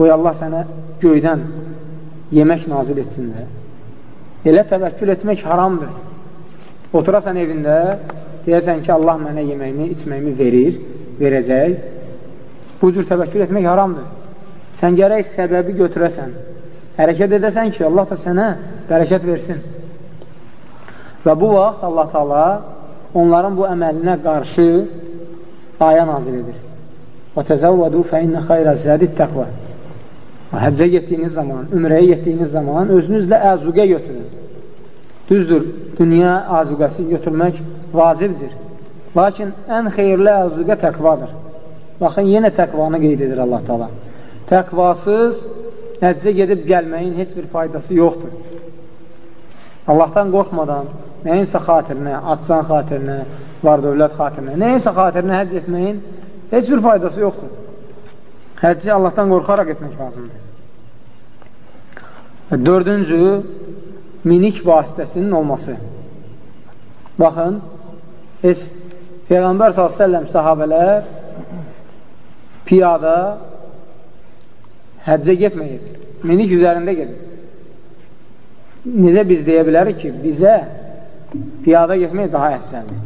Qoy Allah sənə göydən yemək nazil etsin də. Elə təvəkkül etmək haramdır. Oturasan evində, deyəsən ki, Allah mənə yeməyimi, içməyimi verir, verəcək. Bu cür təvəkkül etmək haramdır. Sən gərək səbəbi götürəsən. Hərəkət edəsən ki, Allah da sənə bərəkət versin. Və bu vaxt Allah Taala onların bu əməlinə qarşı ayə nazil edir. Və təzəvvədu fə innə xayrə zədid təqvə. Həccə getdiyiniz zaman, ümrəyə getdiyiniz zaman özünüzlə əzuqə götürün. Düzdür, dünya əzuqəsi götürmək vacibdir. Lakin ən xeyirli əzuqə təqvadır. Baxın, yenə təqvanı qeyd edir Allah Taala. Təqvasız həccə gedib gəlməyin heç bir faydası yoxdur. Allahdan qorxmadan, nəyinsə xatirinə, atsan xatirinə, var dövlət xatirinə, nəyinsə xatirinə həcc etməyin heç bir faydası yoxdur. Həcci Allahdan qorxaraq etmək lazımdır. Dördüncü, minik vasitəsinin olması. Baxın, heç Peyğəmbər s.ə.v sahabələr piyada həccə getməyib, minik üzərində gedib. Necə biz deyə bilərik ki, bizə piyada getmək daha əfsəndir.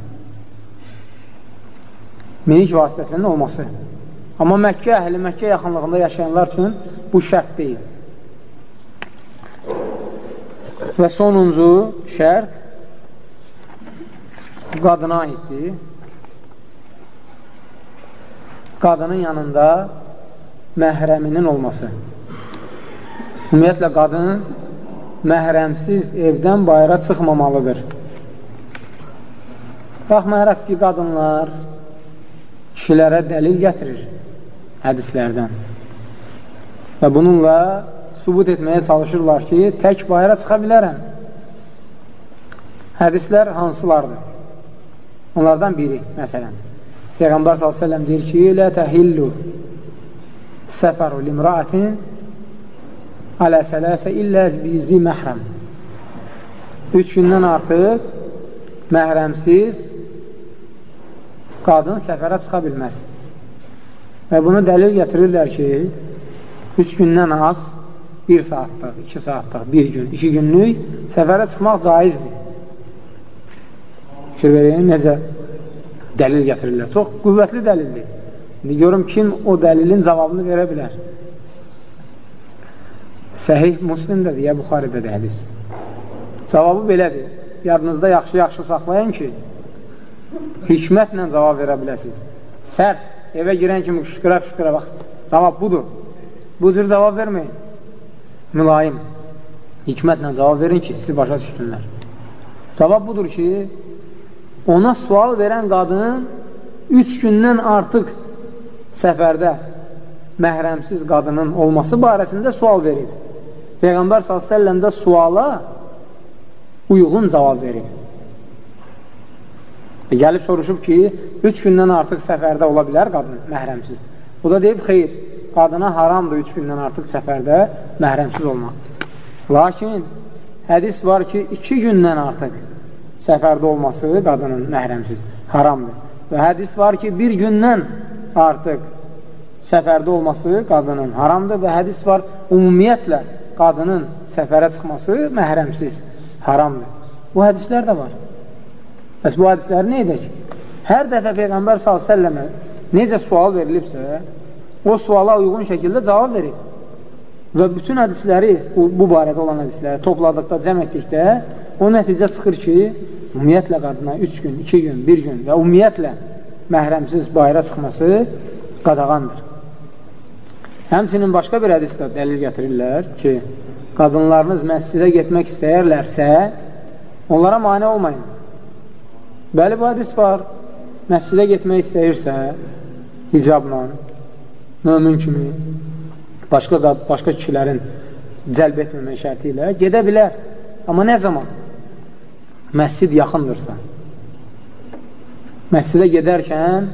Minik vasitəsinin olması. Amma Məkkə əhli, Məkkə yaxınlığında yaşayanlar üçün bu şərt deyil. Və sonuncu şərt qadına aiddir. Qadının yanında məhrəminin olması. Ümumiyyətlə, qadın məhrəmsiz evdən bayıra çıxmamalıdır. Baxmayaraq ki, qadınlar kişilərə dəlil gətirir hədislərdən. Və bununla subut etməyə çalışırlar ki, tək bayıra çıxa bilərəm. Hədislər hansılardır? Onlardan biri, məsələn. Peyğəmbər s.ə.v deyir ki, Lə təhillu səfəru limraatin alə sələsə illə bizi məhrəm. Üç gündən artıq məhrəmsiz qadın səfərə çıxa bilməz. Və bunu dəlil gətirirlər ki, üç gündən az, bir saatlıq, iki saatlıq, bir gün, iki günlük səfərə çıxmaq caizdir. Fikir verəyim, necə dəlil gətirirlər. Çox qüvvətli dəlildir. İndi görüm kim o dəlilin cavabını verə bilər. Səhih Müslimdədir, ya Buxarədədir hədis. Cavabı belədir. Yadınızda yaxşı-yaxşı saxlayın ki, hikmətlə cavab verə biləsiniz. Sərt, evə girən kimi qışqıra-qışqıra, bax, cavab budur. Bu cür cavab verməyin. Mülayim, hikmətlə cavab verin ki, sizi başa düşdünlər. Cavab budur ki, ona sual verən qadın üç gündən artıq səfərdə məhrəmsiz qadının olması barəsində sual verib. Peyğəmbər s.ə.v də suala uyğun cavab verib. E, gəlib soruşub ki, üç gündən artıq səfərdə ola bilər qadın məhrəmsiz. O da deyib, xeyr, qadına haramdır üç gündən artıq səfərdə məhrəmsiz olmaq. Lakin hədis var ki, iki gündən artıq səfərdə olması qadının məhrəmsiz haramdır. Və hədis var ki, bir gündən artıq səfərdə olması qadının haramdır və hədis var, ümumiyyətlə qadının səfərə çıxması məhrəmsiz haramdır. Bu hədislər də var. Bəs bu hədisləri nə edək? Hər dəfə Peyğəmbər s.ə.və necə sual verilibsə, o suala uyğun şəkildə cavab verir. Və bütün hədisləri, bu barədə olan hədisləri topladıqda, cəm etdikdə, o nəticə çıxır ki, ümumiyyətlə qadına 3 gün, 2 gün, 1 gün və ümumiyyətlə məhrəmsiz bayıra çıxması qadağandır. Həmçinin başqa bir hədisdə dəlil gətirirlər ki, qadınlarınız məscidə getmək istəyərlərsə, onlara mane olmayın. Bəli, bu hadis var. Məscidə getmək istəyirsə, hicabla, mömin kimi, başqa, başqa kişilərin cəlb etməmək şərti ilə gedə bilər. Amma nə zaman? Məscid yaxındırsa. Məscidə gedərkən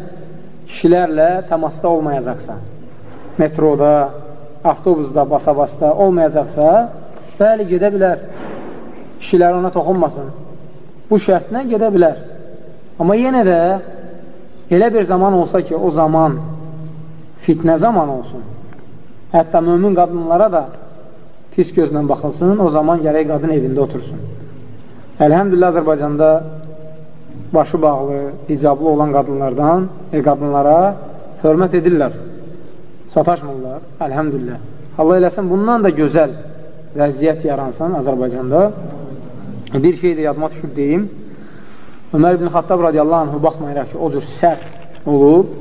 kişilərlə təmasda olmayacaqsa, metroda, avtobusda, basa-basda olmayacaqsa, bəli, gedə bilər. Kişilər ona toxunmasın. Bu şərtlə gedə bilər. Amma yenə də elə bir zaman olsa ki, o zaman fitnə zaman olsun. Hətta mömin qadınlara da pis gözlə baxılsın, o zaman gərək qadın evində otursun. Əlhəmdülillah Azərbaycanda başı bağlı, icablı olan qadınlardan, e, qadınlara hörmət edirlər sataşmırlar, əlhəmdülillah. Allah eləsin, bundan da gözəl vəziyyət yaransın Azərbaycanda. Bir şey də yadıma düşür deyim. Ömər ibn Xattab radiyallahu anhu baxmayaraq ki, o cür sərt olub,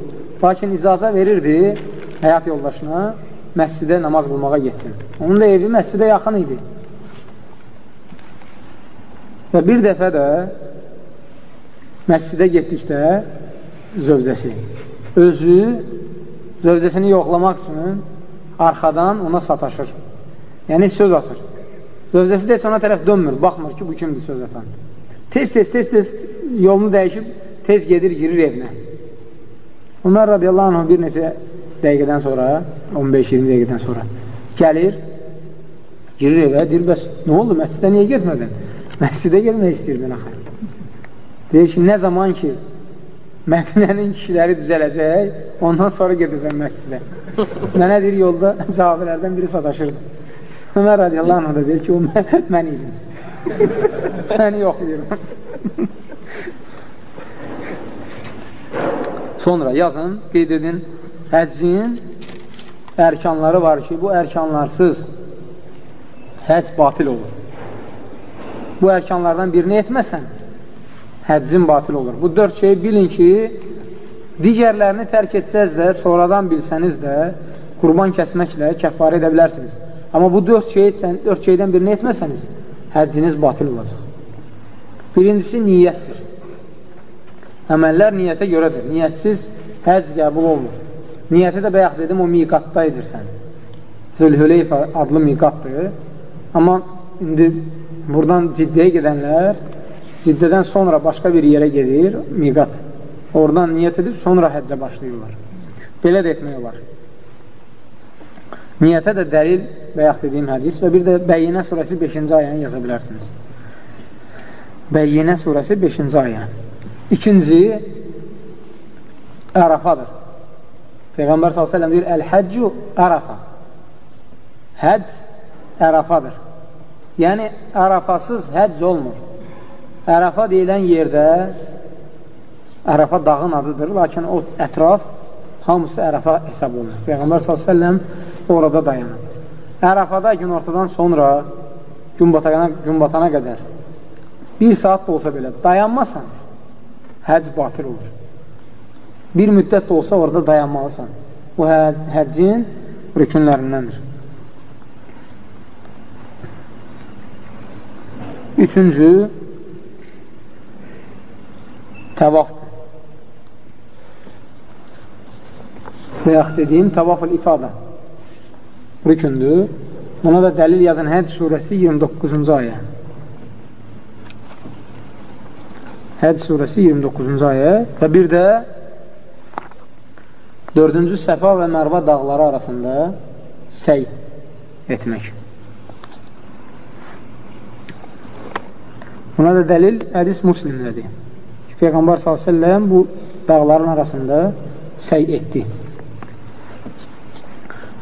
lakin icazə verirdi həyat yoldaşına məscidə namaz qılmağa getsin. Onun da evi məscidə yaxın idi. Və bir dəfə də məscidə getdikdə zövcəsi özü zövcəsini yoxlamaq üçün arxadan ona sataşır. Yəni söz atır. Zövcəsi də heç ona tərəf dönmür, baxmır ki, bu kimdir söz atan. Tez-tez, tez-tez yolunu dəyişib, tez gedir, girir evinə. Ömər radiyallahu anh bir neçə dəqiqədən sonra, 15-20 dəqiqədən sonra gəlir, girir evə, deyir, bəs nə oldu, məscidə niyə getmədin? Məscidə gelmək istəyirdin axı. Deyir ki, nə zaman ki, Mədinənin kişiləri düzələcək, ondan sonra gedəcəm məscidə. Mənə deyir, yolda sahabələrdən biri sataşırdı. Ömər radiyallahu anh da deyir ki, o mən, mən idim. Səni yoxlayıram. Sonra yazın, qeyd edin, həccin ərkanları var ki, bu ərkanlarsız həcc batil olur. Bu ərkanlardan birini etməsən, həccin batil olur. Bu dörd şeyi bilin ki, digərlərini tərk etsəz də, sonradan bilsəniz də, qurban kəsməklə kəffarə edə bilərsiniz. Amma bu dörd, şey etsən, dörd şeydən birini etməsəniz, həcciniz batil olacaq. Birincisi niyyətdir. Əməllər niyyətə görədir. Niyyətsiz həcc qəbul olmur. Niyyəti də bəyək dedim, o miqatda edirsən. Zülhüleyfə adlı miqatdır. Amma indi buradan ciddiyə gedənlər Ciddədən sonra başqa bir yerə gedir, miqat. Oradan niyyət edib, sonra həccə başlayırlar. Belə də etmək olar. Niyyətə də dəlil bəyək dediyim hədis və bir də Bəyyinə surəsi 5-ci ayəni yaza bilərsiniz. Bəyyinə surəsi 5-ci ayən. İkinci, Ərafadır. Peyğəmbər s.ə.v deyir, Əl-həccu Ərafa. Həcc Ərafadır. Yəni, Ərafasız həcc olmur. Ərəfa deyilən yerdə Ərəfa dağın adıdır, lakin o ətraf hamısı Ərəfa hesab olunur. Peyğəmbər s.ə.v orada dayanır. Ərəfada gün ortadan sonra gün batana, gün batana qədər bir saat da olsa belə dayanmasan, həcc batil olur. Bir müddət də olsa orada dayanmalısan. Bu həc həccin rükünlərindəndir. Üçüncü, təvafdır. Və yaxud dediyim təvaf-ül ifada rükündür. Buna da dəlil yazın Həd surəsi 29-cu ayə. Həd surəsi 29-cu ayə və bir də 4-cü Səfa və Mərva dağları arasında səy etmək. Buna da dəlil hədis muslimlədir. Peyğəmbər s.ə.v bu dağların arasında səy etdi.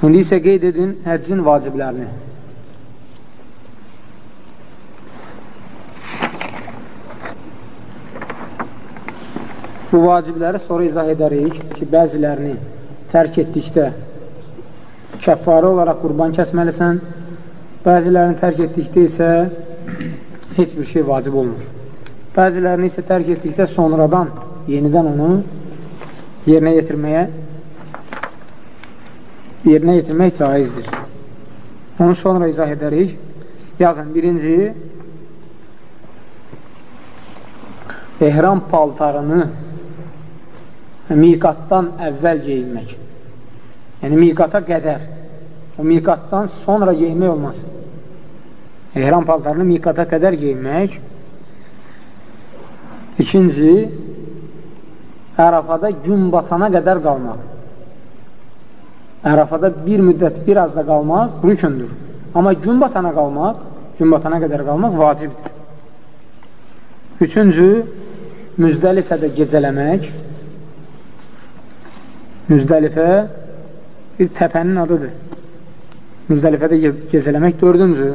İndi isə qeyd edin həccin vaciblərini. Bu vacibləri sonra izah edərik ki, bəzilərini tərk etdikdə kəffarə olaraq qurban kəsməlisən, bəzilərini tərk etdikdə isə heç bir şey vacib olmur. Bəzilərini isə tərk etdikdə sonradan yenidən onu yerinə yetirməyə yerinə yetirmək caizdir. Onu sonra izah edərik. Yazın, birinci, ehram paltarını miqatdan əvvəl geyinmək. Yəni, miqata qədər. O miqatdan sonra geyinmək olmaz. Ehram paltarını miqata qədər geyinmək. İkinci, Ərafada gün batana qədər qalmaq. Ərafada bir müddət biraz da qalmaq rükündür. Amma gün batana qalmaq, gün batana qədər qalmaq vacibdir. Üçüncü, Müzdəlifədə gecələmək. Müzdəlifə bir təpənin adıdır. Müzdəlifədə gecələmək. Dördüncü,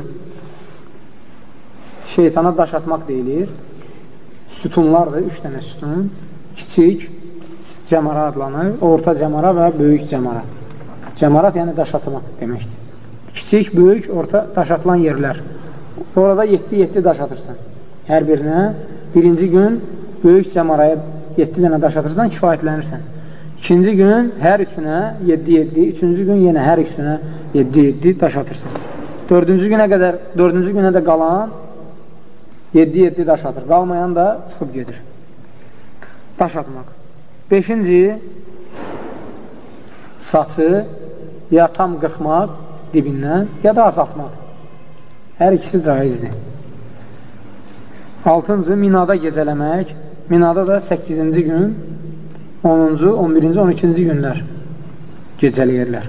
şeytana daş atmaq deyilir. Sütunlardır, üç dənə sütun. Kiçik cəmara adlanır, orta cəmara və böyük cəmara. Cəmarat yəni daş atmaq deməkdir. Kiçik, böyük, orta daş atılan yerlər. Orada 7-7 daş atırsan. Hər birinə birinci gün böyük cəmaraya 7 dənə daş atırsan, kifayətlənirsən. İkinci gün hər üçünə 7-7, üçüncü gün yenə hər üçünə 7-7 daş atırsan. Dördüncü günə qədər, dördüncü günə də qalan 7-7 daş atır. Qalmayan da çıxıb gedir. Daş atmaq. Beşinci, saçı ya tam qırxmaq dibindən, ya da azaltmaq. Hər ikisi caizdir. Altıncı, minada gecələmək. Minada da 8-ci gün, 10-cu, 11-ci, 12-ci günlər gecələyirlər.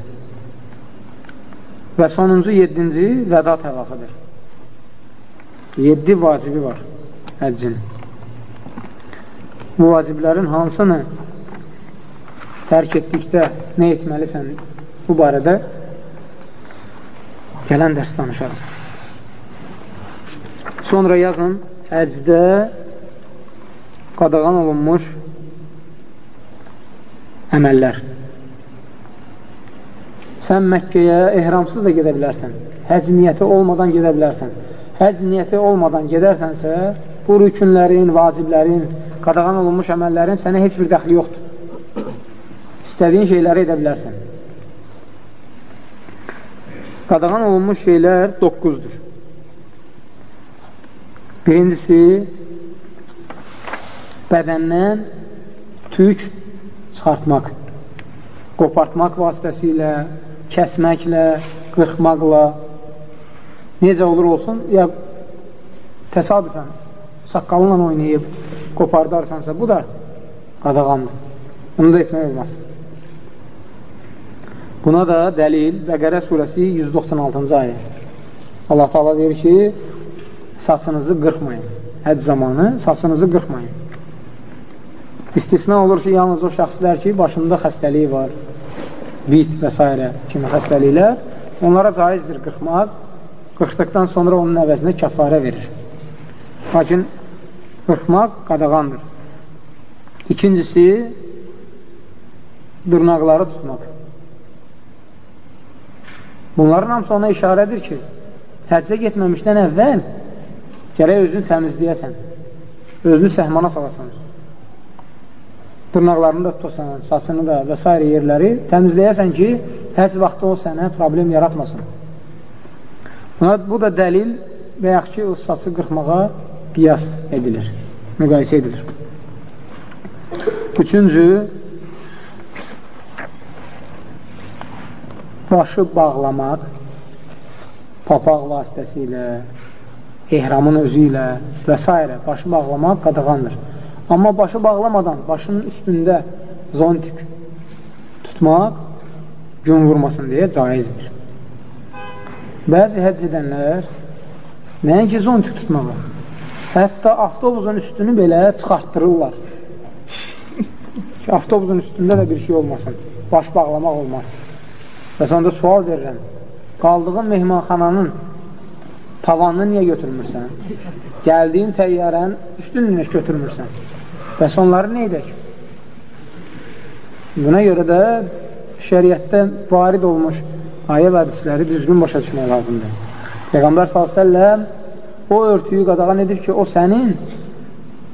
Və sonuncu, 7-ci vəda təvafıdır. 7 vacibi var həccin. Bu vaciblərin hansını tərk etdikdə nə etməlisən bu barədə gələn dərs danışarım. Sonra yazın, həcdə qadağan olunmuş əməllər. Sən Məkkəyə ehramsız da gedə bilərsən. Həc niyyəti olmadan gedə bilərsən. Həc niyyəti olmadan gedərsənsə, bu rükünlərin, vaciblərin, qadağan olunmuş əməllərin sənə heç bir dəxli yoxdur. İstədiyin şeyləri edə bilərsən. Qadağan olunmuş şeylər 9-dur. Birincisi, bədəndən tük çıxartmaq, qopartmaq vasitəsilə, kəsməklə, qırxmaqla, necə olur olsun, ya təsadüfən saqqalınla oynayıb qopardarsansa, bu da qadağandır. Bunu da etmək olmaz. Buna da dəlil Bəqərə surəsi 196-cı ayə. Allah Taala deyir ki, saçınızı qırxmayın. Həc zamanı saçınızı qırxmayın. İstisna olur ki, yalnız o şəxslər ki, başında xəstəliyi var, bit və s. kimi xəstəliklər, onlara caizdir qırxmaq, qırxdıqdan sonra onun əvəzində kəfarə verir. Lakin qırxmaq qadağandır. İkincisi, dırnaqları tutmaq. Bunların hamısı ona işarədir ki, həccə getməmişdən əvvəl gərək özünü təmizləyəsən, özünü səhmana salasan, dırnaqlarını da tutasan, saçını da və s. yerləri təmizləyəsən ki, həcc vaxtı o sənə problem yaratmasın. Bu da dəlil və yaxud ki, o saçı qırxmağa qiyas edilir, müqayisə edilir. Üçüncü, başı bağlamaq papaq vasitəsilə, ehramın özü ilə və s. başı bağlamaq qadağandır. Amma başı bağlamadan başının üstündə zontik tutmaq gün vurmasın deyə caizdir. Bəzi həcc edənlər nəinki zontik tutmağa, hətta avtobusun üstünü belə çıxartdırırlar. Ki, avtobusun üstündə də bir şey olmasın, baş bağlamaq olmasın. Və sonda sual verirəm, qaldığın mehmanxananın tavanını niyə götürmürsən? Gəldiyin təyyarənin üstünü niyə götürmürsən? Və sonları nə edək? Buna görə də şəriətdə varid olmuş ayə və hədisləri düzgün başa düşmək lazımdır. Peyğəmbər s.ə.v o örtüyü qadağan edir ki, o sənin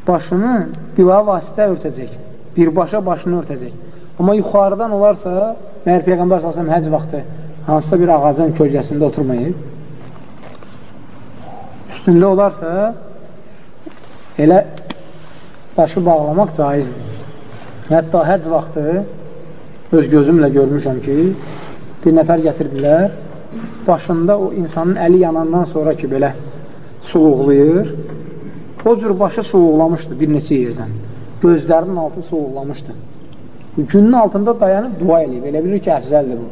başını biva vasitə örtəcək. Birbaşa başını örtəcək. Amma yuxarıdan olarsa, məhər Peyğəmbər s.ə.v həc vaxtı hansısa bir ağacın kölgəsində oturmayıb, üstündə olarsa, elə başı bağlamaq caizdir. Hətta həc vaxtı öz gözümlə görmüşəm ki, bir nəfər gətirdilər, başında o insanın əli yanandan sonra ki, belə suluqlayır, o cür başı suluqlamışdı bir neçə yerdən. Gözlərinin altı suluqlamışdı. Günün altında dayanıb dua eləyib. Elə bilir ki, əfzəldir bu.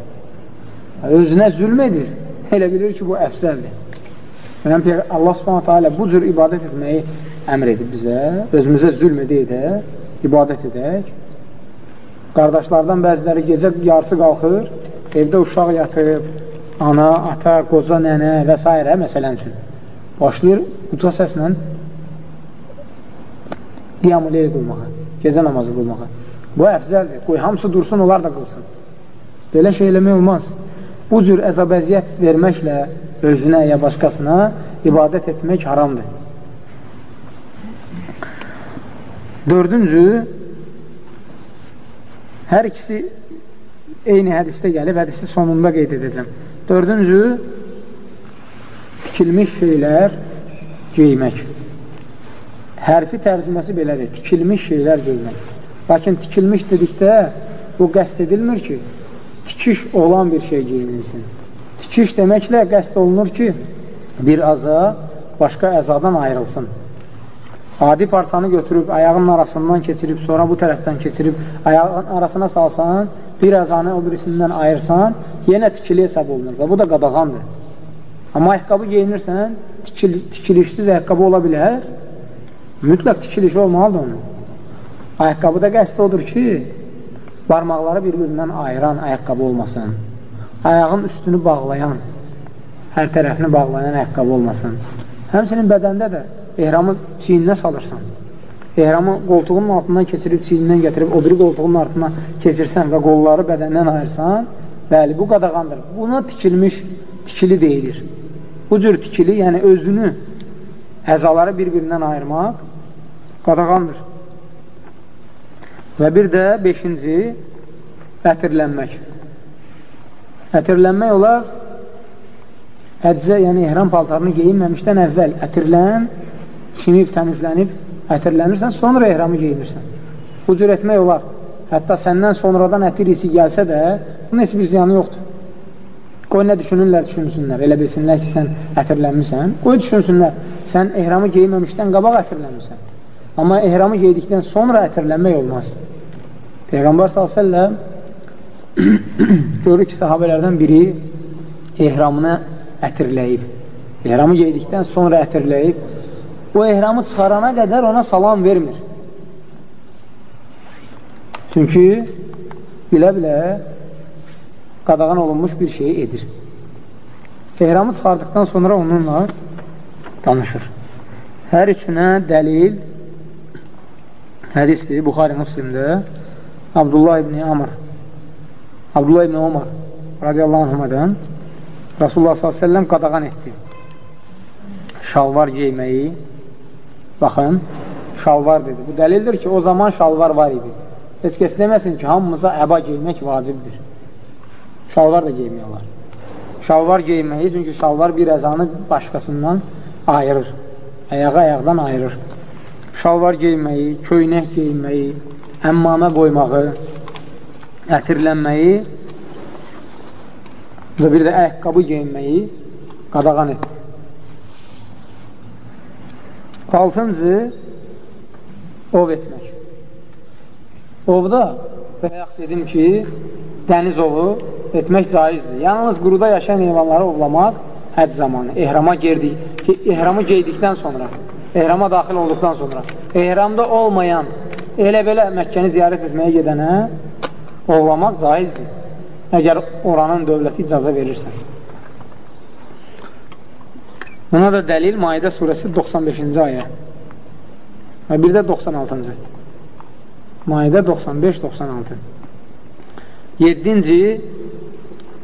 Özünə zülm edir. Elə bilir ki, bu əfzəldir. Yəni, Allah subhanətə alə bu cür ibadət etməyi əmr edib bizə. Özümüzə zülm edək, ibadət edək. Qardaşlardan bəziləri gecə yarısı qalxır, evdə uşaq yatıb, ana, ata, qoca, nənə və s. məsələn üçün. Başlayır uca səslə qiyamul el qılmağa, gecə namazı qılmağa. Bu əfzəldir. Qoy, hamısı dursun, onlar da qılsın. Belə şey eləmək olmaz. Bu cür əzab-əziyyət verməklə özünə ya başqasına ibadət etmək haramdır. Dördüncü, hər ikisi eyni hədisdə gəlib, hədisi sonunda qeyd edəcəm. Dördüncü, tikilmiş şeylər geymək. Hərfi tərcüməsi belədir, tikilmiş şeylər geymək. Lakin tikilmiş dedikdə bu qəst edilmir ki, tikiş olan bir şey geyinilsin. Tikiş deməklə qəst olunur ki, bir əza başqa əzadan ayrılsın. Adi parçanı götürüb, ayağının arasından keçirib, sonra bu tərəfdən keçirib, ayağın arasına salsan, bir əzanı o birisindən ayırsan, yenə tikili hesab olunur və bu da qadağandır. Amma ayaqqabı geyinirsən, tikil, tikilişsiz ayaqqabı ola bilər, mütləq tikilişi olmalıdır onun. Ayaqqabıda qəsd odur ki, barmaqları bir-birindən ayıran ayaqqabı olmasın. Ayağın üstünü bağlayan, hər tərəfini bağlayan ayaqqabı olmasın. Həmçinin bədəndə də ehramı çiyninə salırsan. Ehramı qoltuğunun altından keçirib, çiynindən gətirib, o biri qoltuğunun altına keçirsən və qolları bədəndən ayırsan, bəli, bu qadağandır. Buna tikilmiş, tikili deyilir. Bu cür tikili, yəni özünü, əzaları bir-birindən ayırmaq qadağandır. Və bir də beşinci, ətirlənmək. Ətirlənmək olar, həccə, yəni ehram paltarını geyinməmişdən əvvəl ətirlən, sinib, təmizlənib, ətirlənirsən, sonra ehramı geyinirsən. Bu cür etmək olar. Hətta səndən sonradan ətir isi gəlsə də, bunun heç bir ziyanı yoxdur. Qoy nə düşünürlər, düşünsünlər. Elə bilsinlər ki, sən ətirlənmirsən. Qoy düşünsünlər, sən ehramı geyinməmişdən qabaq ətirlənmirsən. Amma ehramı geydikdən sonra ətirlənmək olmaz. Peyğəmbər s.ə.v görür ki, sahabələrdən biri ehramını ətirləyib. Ehramı geydikdən sonra ətirləyib. O ehramı çıxarana qədər ona salam vermir. Çünki bilə-bilə qadağan olunmuş bir şeyi edir. Ehramı çıxardıqdan sonra onunla danışır. Hər üçünə dəlil hədisdir Buxari Müslimdə Abdullah ibn Amr Abdullah ibn Umar radiyallahu anhumadan Rasulullah s.ə.v qadağan etdi şalvar geyməyi baxın şalvar dedi. Bu dəlildir ki o zaman şalvar var idi. Heç kəs deməsin ki hamımıza əba geymək vacibdir. Şalvar da geymək olar. Şalvar geyməyi çünki şalvar bir əzanı başqasından ayırır. Ayağı ayaqdan ayırır. Şalvar geyməyi, köynək geyməyi, əmmamə qoymağı, ətirlənməyi və bir də əhqabı geyinməyi qadağan etdi. Altıncı, ov etmək. Ovda, bayaq dedim ki, dəniz ovu etmək caizdir. Yalnız quruda yaşayan heyvanları ovlamaq həc zamanı, ehrama girdik, ehramı geydikdən sonra ehrama daxil olduqdan sonra ehramda olmayan elə belə Məkkəni ziyarət etməyə gedənə ovlamaq caizdir. Əgər oranın dövləti icazə verirsə. Buna da dəlil Maidə surəsi 95-ci ayə. Və bir də 96-cı. Maidə 95-96. Yedinci,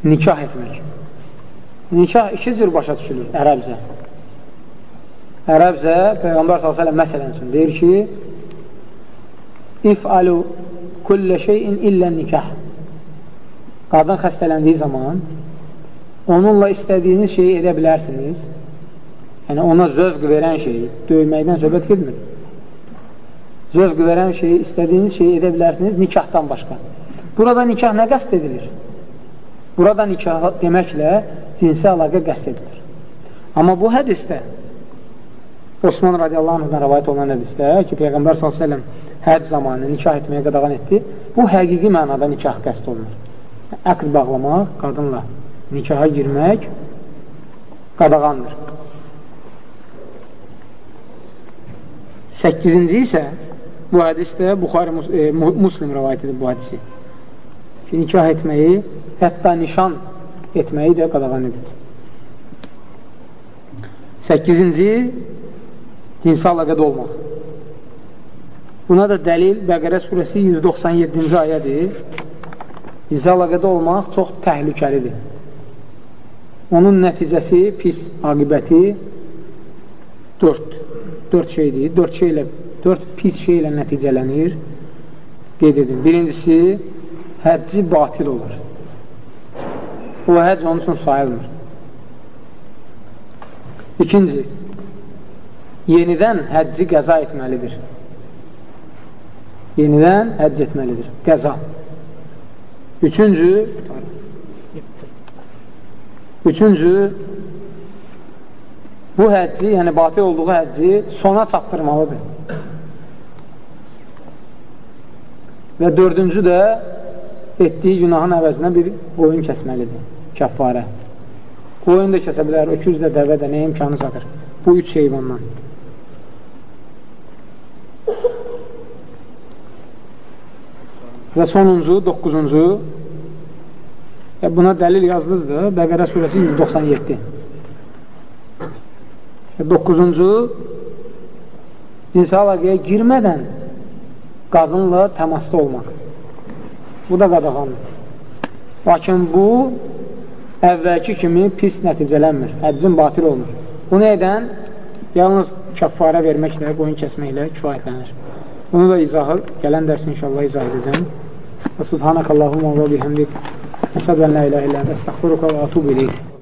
nikah etmək. Nikah iki cür başa düşülür ərəbcə. Ərəbcə Peyğəmbər s.ə.v məsələn üçün deyir ki İf'alu kullə şeyin illə nikah Qadın xəstələndiyi zaman onunla istədiyiniz şeyi edə bilərsiniz Yəni, ona zövq verən şeyi, döyməkdən söhbət gedmir. Zövq verən şeyi, istədiyiniz şeyi edə bilərsiniz nikahdan başqa. Burada nikah nə qəst edilir? Burada nikah deməklə cinsi əlaqə qəst edilir. Amma bu hədisdə, Osman radiyallahu anhdan rəvayət olan hədisdə ki, Peyğəmbər s.ə.v həd zamanı nikah etməyə qadağan etdi, bu həqiqi mənada nikah qəst olunur. Əql bağlamaq, qadınla nikaha girmək qadağandır. 8-ci isə bu hədisdə Buxari e, Muslim rəvayət edir bu hədisi. Ki, nikah etməyi, hətta nişan etməyi də qadağan edir. 8-ci cinsi əlaqədə olmaq. Buna da dəlil Bəqərə surəsi 197-ci ayədir. Cinsi əlaqədə olmaq çox təhlükəlidir. Onun nəticəsi, pis aqibəti dörd dörd şeydir. Dörd şeylə, dörd pis şeylə nəticələnir. Qeyd edin. Birincisi, həcci batil olur. O həcc onun üçün sayılmır. İkinci, yenidən həcci qəza etməlidir. Yenidən həcc etməlidir. Qəza. Üçüncü, üçüncü, bu həcci, yəni batil olduğu həcci sona çatdırmalıdır. Və dördüncü də etdiyi günahın əvəzinə bir qoyun kəsməlidir, kəffarə. Qoyun da kəsə bilər, öküz də, dəvə də, nə imkanı çatır. Bu üç heyvandan. Və sonuncu, doqquzuncu, buna dəlil yazdınızdır, Bəqərə surəsi 197. 9-cu cinsi əlaqəyə girmədən qadınla təmasda olmaq. Bu da qadağandır. Lakin bu əvvəlki kimi pis nəticələnmir. Həccin batil olmur. Bunu edən yalnız kəffarə verməklə, qoyun kəsməklə kifayətlənir. Bunu da izahı gələn dərs inşallah izah edəcəm. Və subhanəkəllahumma və bihəmdik. Əşədən la ilə illə əstəxfiruka və atubu iləyik.